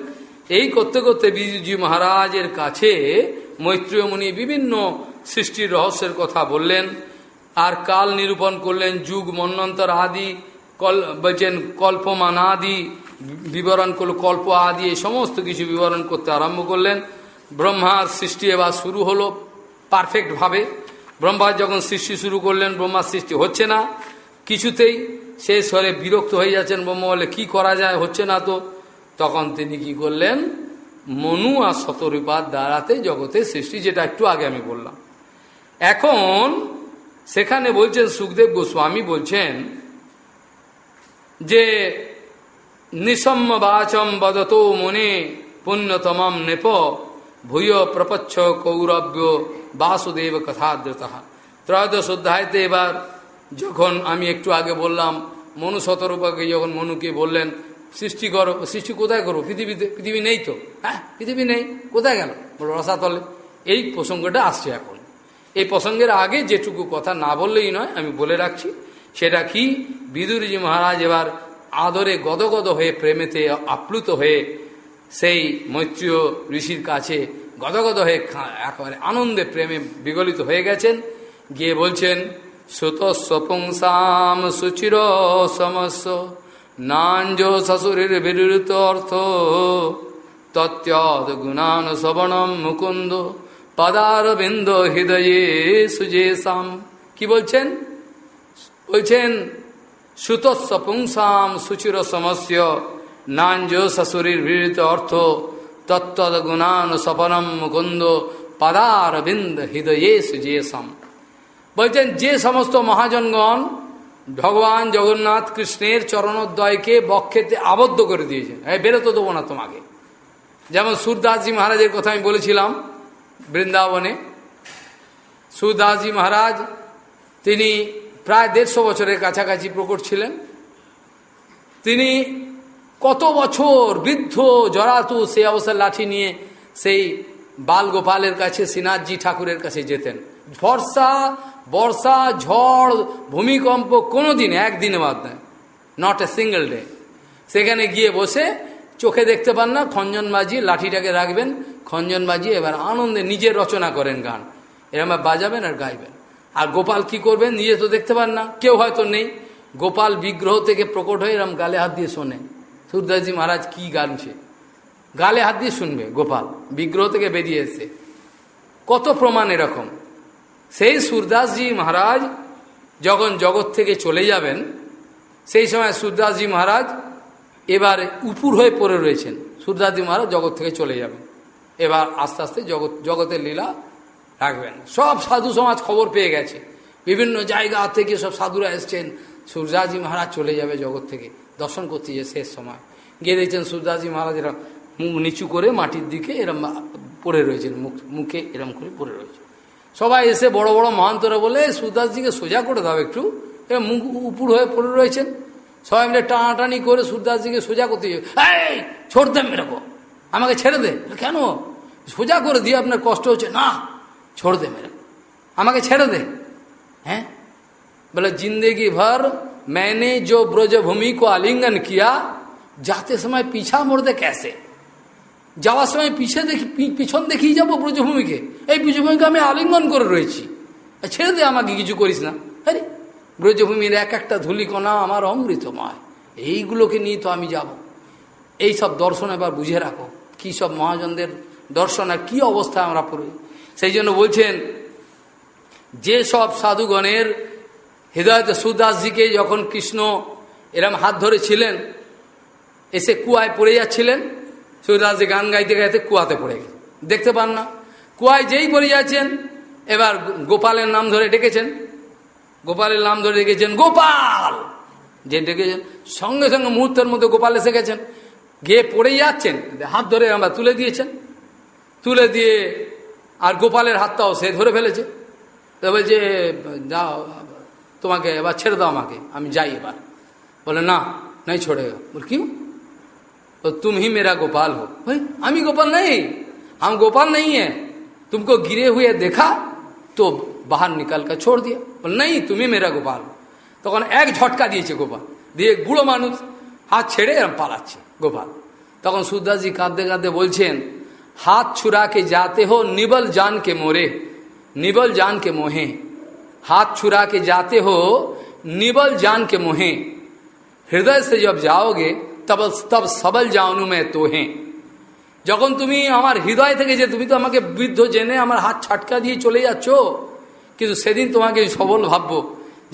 এই করতে করতে বিজুজি মহারাজের কাছে মৈত্রীয় মুনি বিভিন্ন সৃষ্টির রহস্যের কথা বললেন আর কাল নিরূপণ করলেন যুগ মন্বন্তর আদি, কল, বলছেন কল্পমান আদি, বিবরণ করল কল্প আদি, এই সমস্ত কিছু বিবরণ করতে আরম্ভ করলেন। ব্রহ্মার সৃষ্টি এবার শুরু হলো পারফেক্টভাবে। ব্রহ্মা যখন সৃষ্টি শুরু করলেন, ব্রহ্মার সৃষ্টি হচ্ছে না। কিছুতেই সে স্বরে বিরক্ত হয়ে যাচ্ছেন। ব্রহ্মা বলে, কি করা যায়? হচ্ছে না তো। তখন তিনি কি করলেন? মনু আর শতরূপার দ্বারাতে জগতের সৃষ্টি, যেটা একটু আগে আমি বললাম। এখন সেখানে বলছেন সুখদেব গোস্বামী বলছেন যে, নিসম্ম বাচম বদত মনে পুণ্যতমম নেপ ভূয় প্রপচ্ছ কৌরব্য বাসুদেব ত্রয়োদশ অধ্যায়তে এবার যখন আমি একটু আগে বললাম, মনু শতরূপাকে যখন মনুকে বললেন, সৃষ্টি করো, সৃষ্টি কোথায় করো পৃথিবীতে, পৃথিবী নেই তো? হ্যাঁ পৃথিবী নেই, কোথায় গেল? রসাতলে। এই প্রসঙ্গটা আসছে এখন। এই প্রসঙ্গের আগে যেটুকু কথা না বললেই নয়, আমি বলে রাখছি, সেটা কি? বিদুরজি মহারাজ এবার আদরে গদগদ হয়ে প্রেমেতে আপ্লুত হয়ে সেই মৈত্রীয় ঋষির কাছে গদগদ হয়ে একেবারে আনন্দে প্রেমে বিগলিত হয়ে গেছেন। গিয়ে বলছেন সুতস্বপুংসাম সুচির সমস্য নাঞ্জ শ্বশুরের বিরুত অর্থ, তত্ত্বদ গুণান শ্রবণম মুকুন্দ, পদারবিন্দ হৃদয়ে সুজে সুজেশাম কি বলছেন? বলছেন সুতস্ব পুংসাম সুচির সমস্য নাঞ্জ শ্বশুরীর বিরুত অর্থ তত্ত্বদ গুণান সপনম মুকুন্দ পদারবিন্দ হৃদয়ে সুজেশাম বলছেন, যে সমস্ত মহাজনগণ ভগবান জগন্নাথ কৃষ্ণের চরণোদ্বয়কে বক্ষেতে আবদ্ধ করে দিয়েছেন। হ্যাঁ বেরোতে দেবো না তোমাকে। যেমন সুরদাসজি মহারাজের কথা আমি বলেছিলাম বৃন্দাবনে। সুরদাসজি মহারাজ, তিনি প্রায় দেড়শো বছরের কাছাকাছি প্রকট ছিলেন। তিনি কত বছর বৃদ্ধ জরাতু সেই অবস্থার লাঠি নিয়ে সেই বাল গোপালের কাছে শ্রীনাথজি ঠাকুরের কাছে যেতেন। বর্ষা বর্ষা, ঝড়, ভূমিকম্প কোনো দিন একদিনে বাদ নেয় নট এ সিঙ্গেল ডে সেখানে গিয়ে বসে চোখে দেখতে পান না খঞ্জন বাজিয়ে লাঠিটাকে রাখবেন খঞ্জন বাজিয়ে এবার আনন্দে নিজে রচনা করেন গান। এরম বাজাবেন আর গাইবেন। আর গোপাল কি করবেন, নিজে তো দেখতে পান না, কেউ হয়তো নেই। গোপাল বিগ্রহ থেকে প্রকট হয়ে এরম গালে হাত দিয়ে শোনে। সুরদাসজি মহারাজ কি গানছে গালে হাত দিয়ে শুনবে, গোপাল। বিগ্রহ থেকে বেরিয়ে এসে। কত প্রমাণ এরকম। সেই সুরদাসজি মহারাজ যখন জগৎ থেকে চলে যাবেন, সেই সময় সুরদাসজি মহারাজ এবার উপুর হয়ে পড়ে রয়েছেন। সুরদাসজি মহারাজ জগৎ থেকে চলে যাবেন। এবার আস্তে আস্তে জগৎ, জগতের লীলা রাখবেন। সব সাধু সমাজ খবর পেয়ে গেছে। বিভিন্ন জায়গা থেকে সব সাধুরা এসছেন। সূর্যাজি মহারাজ চলে যাবে জগৎ থেকে। দর্শন করতে যে শেষ সময়। গিয়ে দেখছেন সুদাসজি মহারাজ এরা নিচু করে মাটির দিকে এরম পড়ে রয়েছেন, মুখ, মুখে এরম করে পড়ে রয়েছে সবাই এসে বড় বড় মহান্তরে বলে সুদাসজিকে সোজা করে দাও একটু। এরা মুখ উপুর হয়ে পড়ে রয়েছেন। সবাই মিলে টানাটানি করে সুদাসজিকে সোজা করতে এই, ছোট দেন মেরেকো আমাকে ছেড়ে দে। কেন? সোজা করে দিয়ে আপনার কষ্ট হচ্ছে? না ছোড় দে মেরে আমাকে ছেড়ে দে। হ্যাঁ? বলে, জিন্দেগি ভর मैंने जो ब्रजभूमि को आलिंगन किया जाते समय पीछा मोड़ दे कैसे যাওয়ার সময় পিছে দেখি পিছন দেখিয়ে যাবো ব্রজভূমিকে এই ব্রজভূমিকে আমি আলিঙ্গন করে রয়েছি ছেড়ে দে আমাকে কিছু করিস না আরে ব্রজভূমির এক একটা ধুলিকণা আমার অমৃতময় এইগুলোকে নিয়ে তো আমি যাব এই সব দর্শন এবার বুঝে রাখো কি সব মহাজনদের দর্শন আর কী অবস্থায় আমরা পড়ি সেই জন্য বলছেন যে সব সাধুগণের হৃদয়তে সুদাসজিকে যখন কৃষ্ণ এরম হাত ধরেছিলেন, এসে কুয়ায় পড়ে যাচ্ছিলেন, সুদাসজি গান গাইতে গাইতে কুয়াতে পড়ে গেছে দেখতে পান না। কুয়ায় যেই পড়ে যাচ্ছেন, এবার গোপালের নাম ধরে ডেকেছেন। গোপালের নাম ধরে ডেকেছেন, গোপাল! যে ডেকেছেন, সঙ্গে সঙ্গে মুহূর্তের মধ্যে গোপাল এসে গেছেন। গিয়ে পড়ে যাচ্ছেন, হাত ধরে আমরা তুলে দিয়েছেন। তুলে দিয়ে আর গোপালের হাতটাও সে ধরে ফেলেছে। তবে যে যাও তোমাকে এবার ছেড়ে দাও আমাকে আমি যাই এবার বলে না নাই छोड़ेगा बोल क्यों तो तुम ही मेरा गोपाल हो भाई আমি गोपाल नहीं हम गोपाल नहीं है तुमको गिरे हुए देखा तो बाहर निकल कर छोड़ दिया बोल नहीं तुम ही मेरा गोपाल हो তখন এক ঝটকা দিয়েছে গোপাল দিয়ে বুড়ো মানুষ হাত ছেড়ে এরম পালাচ্ছে গোপাল তখন সুদাসজি কাঁদতে কাঁদতে বলছেন हाथ छुरा के जाते हो निबल जान के मोरे निबल जान के मोहे हाथ छुरा के जाते हो निबल जान के मोहे हृदय से जब जाओगे तब तब सबल जाओनु में তোহে যখন তুমি আমার হৃদয় থেকে যে তুমি তো আমাকে বৃদ্ধ জেনে আমার হাত ছাটকা দিয়ে চলে যাচ্ছ কিন্তু সেদিন তোমাকে সবল ভাববো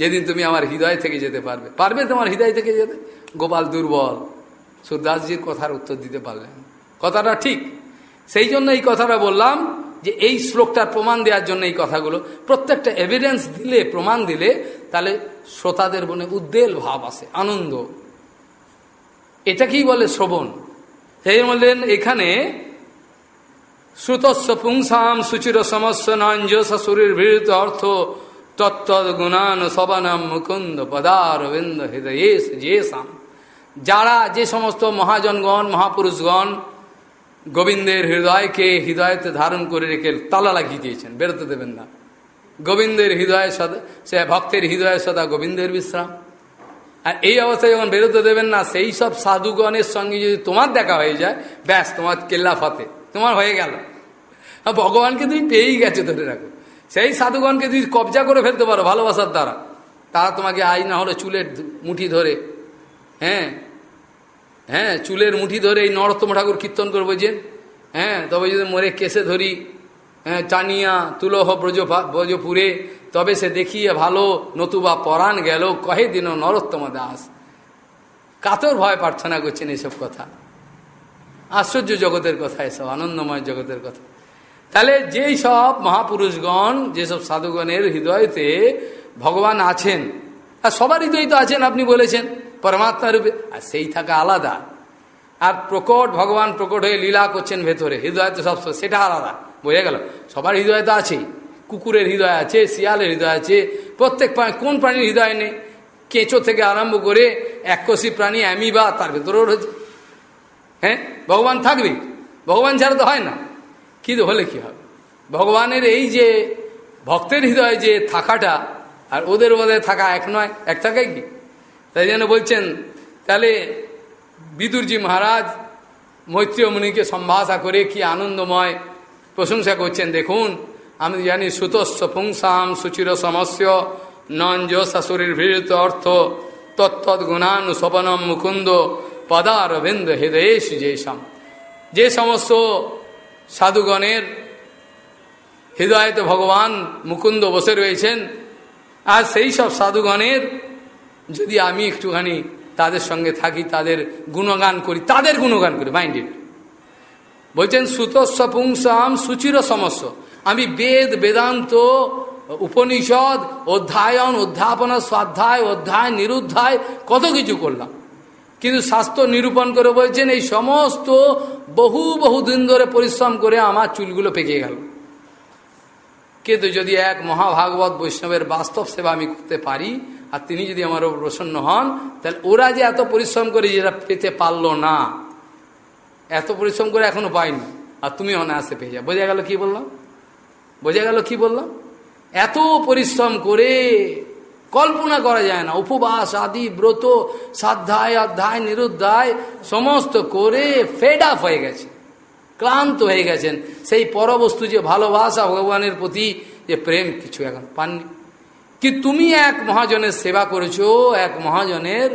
যেদিন তুমি আমার হৃদয় থেকে যেতে পারবে পারবে তোমার হৃদয় থেকে যেতে গোপাল দুর্বল সুরদাসজির কথার উত্তর দিতে পারলেন কথাটা ঠিক সেই জন্য এই কথাটা বললাম যে এই শ্লোকটার প্রমাণ দেওয়ার জন্য এই কথাগুলো, প্রত্যেকটা এভিডেন্স দিলে, প্রমাণ দিলে, তাহলে শ্রোতাদের মনে উদ্বেল ভাব আসে, আনন্দ। এটাকেই বলে শ্রবণ। সেই বললেন এখানে শ্রুতস্ব পুংসাম সুচির সমস্য নঞ্জ শরীর ভীড়িত অর্থ তত্তদ গুণান সবানাম মুকুন্দ পদারবিন্দ হৃদয়ে যে সাম। যারা যে সমস্ত মহাজনগণ, মহাপুরুষগণ গোবিন্দের হৃদয়কে হৃদয়তে ধারণ করে রেখে তালা লাগিয়ে দিয়েছেন, বেরোতে দেবেন না। গোবিন্দের হৃদয় সদা সে ভক্তের হৃদয় সদা গোবিন্দের বিশ্রাম। আর এই অবস্থায় যখন বেরোতে দেবেন না, সেই সব সাধুগণের সঙ্গে যদি তোমার দেখা হয়ে যায়, ব্যাস, তোমার কেল্লা ফতে, তোমার হয়ে গেল। ভগবানকে তুমি পেয়েই গেছো ধরে রাখো। সেই সাধুগণকে তুমি কবজা করে ফেলতে পারো ভালোবাসার দ্বারা। তারা তোমাকে আই না হলে চুলের মুঠি ধরে হ্যাঁ হ্যাঁ চুলের মুঠি ধরে এই নরোত্তম ঠাকুর কীর্তন করে বোঝেন হ্যাঁ তবে যদি মরে কেসে ধরি হ্যাঁ টানিয়া তুলহ ব্রজ ব্রজপুরে, তবে সে দেখিয়ে ভালো, নতুবা পরাণ গেল, কহে দিন নরোত্তম দাস। কাতর ভয় প্রার্থনা করছেন এসব কথা। আশ্চর্য জগতের কথা এসব, আনন্দময় জগতের কথা। তাহলে যেই সব মহাপুরুষগণ, যেসব সাধুগণের হৃদয়তে ভগবান আছেন, আর সবার হৃদয় তো আছেন, আপনি বলেছেন। পরমাত্মা রূপে, আর সেই থাকা আলাদা। আর প্রকট ভগবান প্রকট হয়ে লীলা করছেন ভেতরে, হৃদয় তো সব সেটা আলাদা, বোঝা গেল? সবার হৃদয় তো আছেই। কুকুরের হৃদয় আছে, শিয়ালের হৃদয় আছে, প্রত্যেক কোন প্রাণীর হৃদয় নেই? কেঁচো থেকে আরম্ভ করে এককোষী প্রাণী, অ্যামিবা, তার ভেতরেও রয়েছে। হ্যাঁ? ভগবান থাকবে? ভগবান ছাড়া তো হয় না। কিন্তু হলে কি হবে? ভগবানের এই যে ভক্তের হৃদয়ে যে থাকাটা, আর ওদের ওদের থাকা এক নয়, এক থাকাই কি? তাই জন্য বলছেন, তাহলে বিদুরজি মহারাজ মৈত্রীয় মুনিকে সম্ভাষা করে কি আনন্দময় প্রশংসা করছেন। দেখুন, আমি জানি সুতস্ব পুংসাম সুচির সমস্য, নঞ্জ শাশুড়ির ভীড়িত অর্থ তত্তৎ গুণানু সপনম মুকুন্দ, পদারবিন্দ হৃদয়েশ যেসম যে সমস্ত সাধুগণের হৃদয়তে ভগবান মুকুন্দ বসে রয়েছেন, আর সেই সব সাধুগণের যদি আমি একটুখানি তাদের সঙ্গে থাকি, তাদের গুণগান করি, তাদের গুণগান করি মাইন্ডেড বলছেন, সুতস্ব পুংসাম সুচির সমস্য আমি বেদ, বেদান্ত, উপনিষদ, অধ্যায়ন, অধ্যাপনা, স্বাধ্যায়, অধ্যায় নিরুদ্ধায় কত কিছু করলাম। কিন্তু স্বাস্থ্য নিরূপণ করে বলছেন, এই সমস্ত বহু বহু দিন ধরে পরিশ্রম করে আমার চুলগুলো পেকে গেল। কিন্তু যদি এক মহাভাগবত বৈষ্ণবের বাস্তব সেবা আমি করতে পারি আর তিনি যদি আমার প্রসন্ন হন, তাহলে ওরা যে এত পরিশ্রম করে যেটা পেতে পারল না, এত পরিশ্রম করে এখনও পাইনি আর তুমি অনায়াসে পেয়ে যাও। বোঝা গেল কি বললাম বোঝা গেল কি বললাম এত পরিশ্রম করে কল্পনা করা যায় না। উপবাস, আদি, ব্রত, সাধ্যায়, অধ্যায়, নিরুদ্ধায়, সমস্ত করে ফেড আপ হয়ে গেছে। ক্লান্ত হয়ে গেছেন। সেই পরবস্তু যে ভালোবাসা ভগবানের প্রতি, যে প্রেম কিছু এখন পাননি। কি তুমি এক মহাজনের সেবা করেছ? এক মহাজনের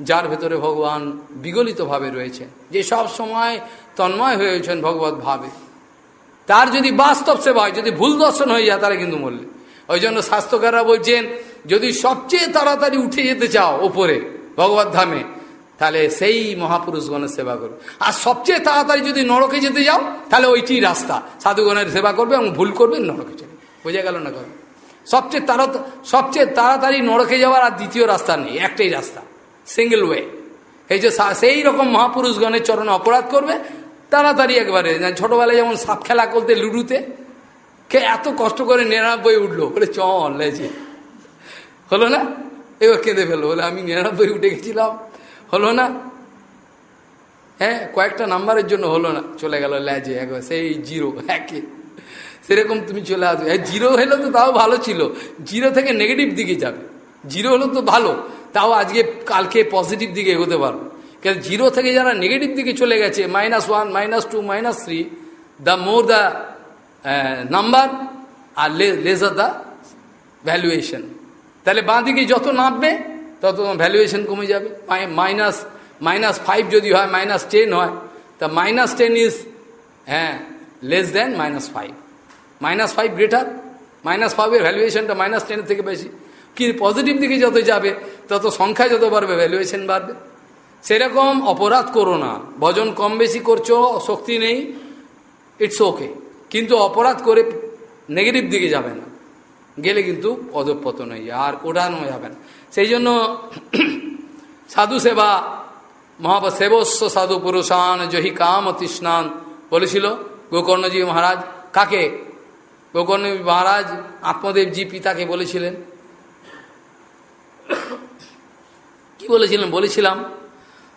যার ভেতরে ভগবান বিগলিতভাবে রয়েছে। যে সব সময় তন্ময় হয়েছেন ভগবত ভাবে। তার যদি বাস্তব সেবা হয়, যদি ভুল দর্শন হয়ে যায়, তারা কিন্তু মরলে। ওই জন্য স্বাস্থ্যকাররা বলছেন, যদি সবচেয়ে তাড়াতাড়ি উঠে যেতে চাও ওপরে, ভগবত ধামে, তাহলে সেই মহাপুরুষগণের সেবা করবে আর সবচেয়ে তাড়াতাড়ি যদি নরকে যেতে যাও, তাহলে ওইটি রাস্তা। সাধুগণের সেবা করবে এবং ভুল করবে, নরকে চলে বোঝা গেল না কেন সবচেয়ে তাড়া সবচেয়ে তাড়াতাড়ি নরকে যাওয়ার আর দ্বিতীয় রাস্তা নেই, একটাই রাস্তা সিঙ্গেল ওয়ে এই যে সেই রকম মহাপুরুষগণের চরণে অপরাধ করবে, তাড়াতাড়ি একবারে। ছোটবেলায় যেমন সাপ খেলা করতে লুডুতে, কে এত কষ্ট করে নিরানব্বই উঠল, বলে চল লেছে হলো না? এবার কেঁদে ফেলো বলে আমি নিরানব্বই উঠে গেছিলাম, হলো না? হ্যাঁ কয়েকটা নাম্বারের জন্য হলো না, চলে গেল, ল্যাজে, একবার সেই জিরো, একে। সেরকম তুমি চলে আসবে। হ্যাঁ জিরো হলে তো তাও ভালো ছিল। জিরো থেকে নেগেটিভ দিকে যাবে। জিরো হলো তো ভালো। তাও আজকে, কালকে পজিটিভ দিকে এগোতে পারব। কেন জিরো থেকে যারা নেগেটিভ দিকে চলে গেছে minus one minus two minus three the more the number R lesser the valuation তাহলে বাঁ দিকে যত নামবে, তত ভ্যালুয়েশন কমে যাবে। মাইনাস মাইনাস ফাইভ যদি হয় মাইনাস টেন হয়, তা মাইনাস টেন ইজ হ্যাঁ less than minus five minus five greater, minus ফাইভের ভ্যালুয়েশনটা মাইনাস টেনের থেকে বেশি। কি পজিটিভ দিকে যত যাবে, তত সংখ্যা যত বাড়বে ভ্যালুয়েশন বাড়বে। সেরকম অপরাধ করো না। ভজন কম বেশি করছ, শক্তি নেই ইটস ওকে কিন্তু অপরাধ করে নেগেটিভ দিকে যাবে না। গেলে কিন্তু অধপতন হয়ে যায়, আর ওঠানো যাবে না। সেই জন্য সাধু সেবা মহাপ সেবস্ব সাধু পুরুষান, জহি কাম তৃষ্ণান বলেছিল গোকর্ণজি মহারাজ। কাকে? গোকর্ণ মহারাজ আত্মদেবজি পিতাকে বলেছিলেন। কি বলেছিলেন? বলেছিলাম,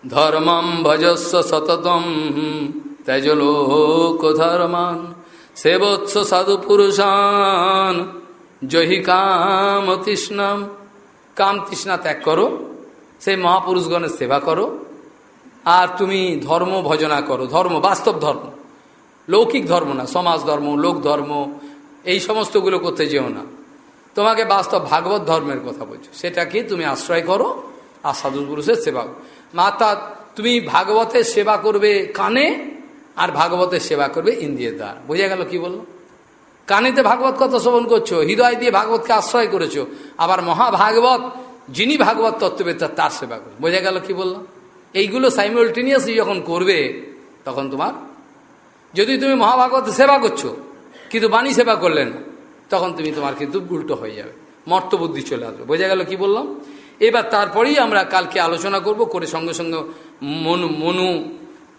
ধর্মম ভজস্ব সততম তেজলোক ধর্মান, সেবৎস সাধু পুরুষান জহি কাম তৃষ্ণাম। কাম তৃষ্ণা ত্যাগ করো সেই মহাপুরুষগণের সেবা করো, আর তুমি ধর্ম ভজনা করো। ধর্ম বাস্তব ধর্ম, লৌকিক ধর্ম না, সমাজ ধর্ম, লোক ধর্ম এই সমস্তগুলো করতে যেও না। তোমাকে বাস্তব ভাগবত ধর্মের কথা বলছো। সেটাকে তুমি আশ্রয় করো, আর সাধু পুরুষের সেবা মাতা, তুমি ভাগবতের সেবা করবে কানে, আর ভাগবতের সেবা করবে ইন্দ্রিয়ের দ্বার। বোঝা গেল কি বলল? কানেতে ভাগবত কথা শ্রবণ করছ, হৃদয় দিয়ে ভাগবতকে আশ্রয় করেছ, আবার মহাভাগবত, যিনি ভাগবত তত্ত্ববেত্তা তার সেবা করবে। বোঝা গেল কি বললাম এইগুলো সাইমultaneously যখন করবে, তখন তোমার, যদি তুমি মহাভাগবত সেবা করছ কিন্তু বাণী সেবা করলে না তখন তুমি তোমার কিন্তু উল্টো হয়ে যাবে। মর্তবুদ্ধি চলে আসবে। বোঝা গেল কি বললাম? এবার তারপরেই আমরা কালকে আলোচনা করব, করে সঙ্গে সঙ্গে মনু মনু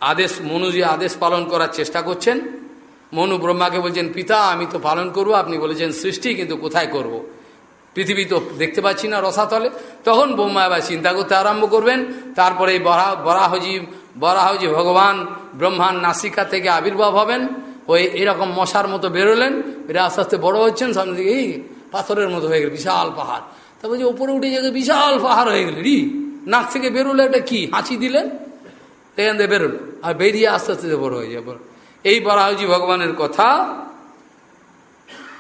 আদেশ, মনু যে আদেশ পালন করার চেষ্টা করছেন, মনু ব্রহ্মাকে বলছেন, পিতা, আমি তো পালন করব। আপনি বলেছেন, সৃষ্টি, কিন্তু কোথায় করব। পৃথিবী তো দেখতে পাচ্ছি না রসাতলে। তখন ব্রহ্মা এবার চিন্তা করতে আরম্ভ করবেন। তারপরে বরা বরাহজি বরাহজি ভগবান ব্রহ্মার নাসিকা থেকে আবির্ভাব হবেন। ওই এরকম মশার মতো বেরোলেন, এরা আস্তে আস্তে বড় হচ্ছেন, সামনে দিকে এই পাথরের মতো হয়ে গেল, বিশাল পাহাড়। তারপর যে ওপরে উঠে যাবে বিশাল পাহাড় হয়ে গেল, রি। নাক থেকে বেরোলে এটা কি, হাঁচি দিলেন? এখান থেকে বেরোলো, আর বেরিয়ে আস্তে আস্তে বড় হয়ে যাবে এই বরাহজি ভগবানের কথা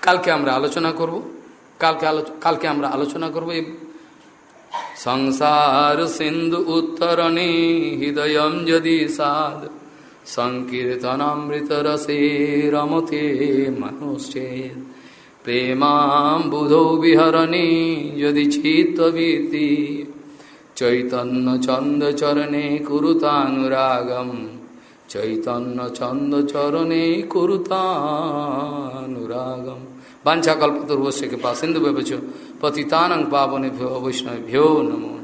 কালকে আমরা আলোচনা করব, কালকে কালকে আমরা আলোচনা করব এই সংসার সিন্ধু উত্তরণে হৃদয় যদি সাদ সংকীর্তনামৃতরসে রমতে মনুষ্ঠে প্রেমাম্বুধৌ বিহরণী যদি চিত্তবীতি চৈতন্য চন্দচরণে কুরুতানুরাগম চৈতন্য চন্দচরণে কুরুতানুরাগম বাঞ্ছাকল্পতর্বশ্য কৃপা, সিন্ধু ব্যবচ পতিতানং পাবনে ভ্যো বৈষ্ণব ভ্যো নমো।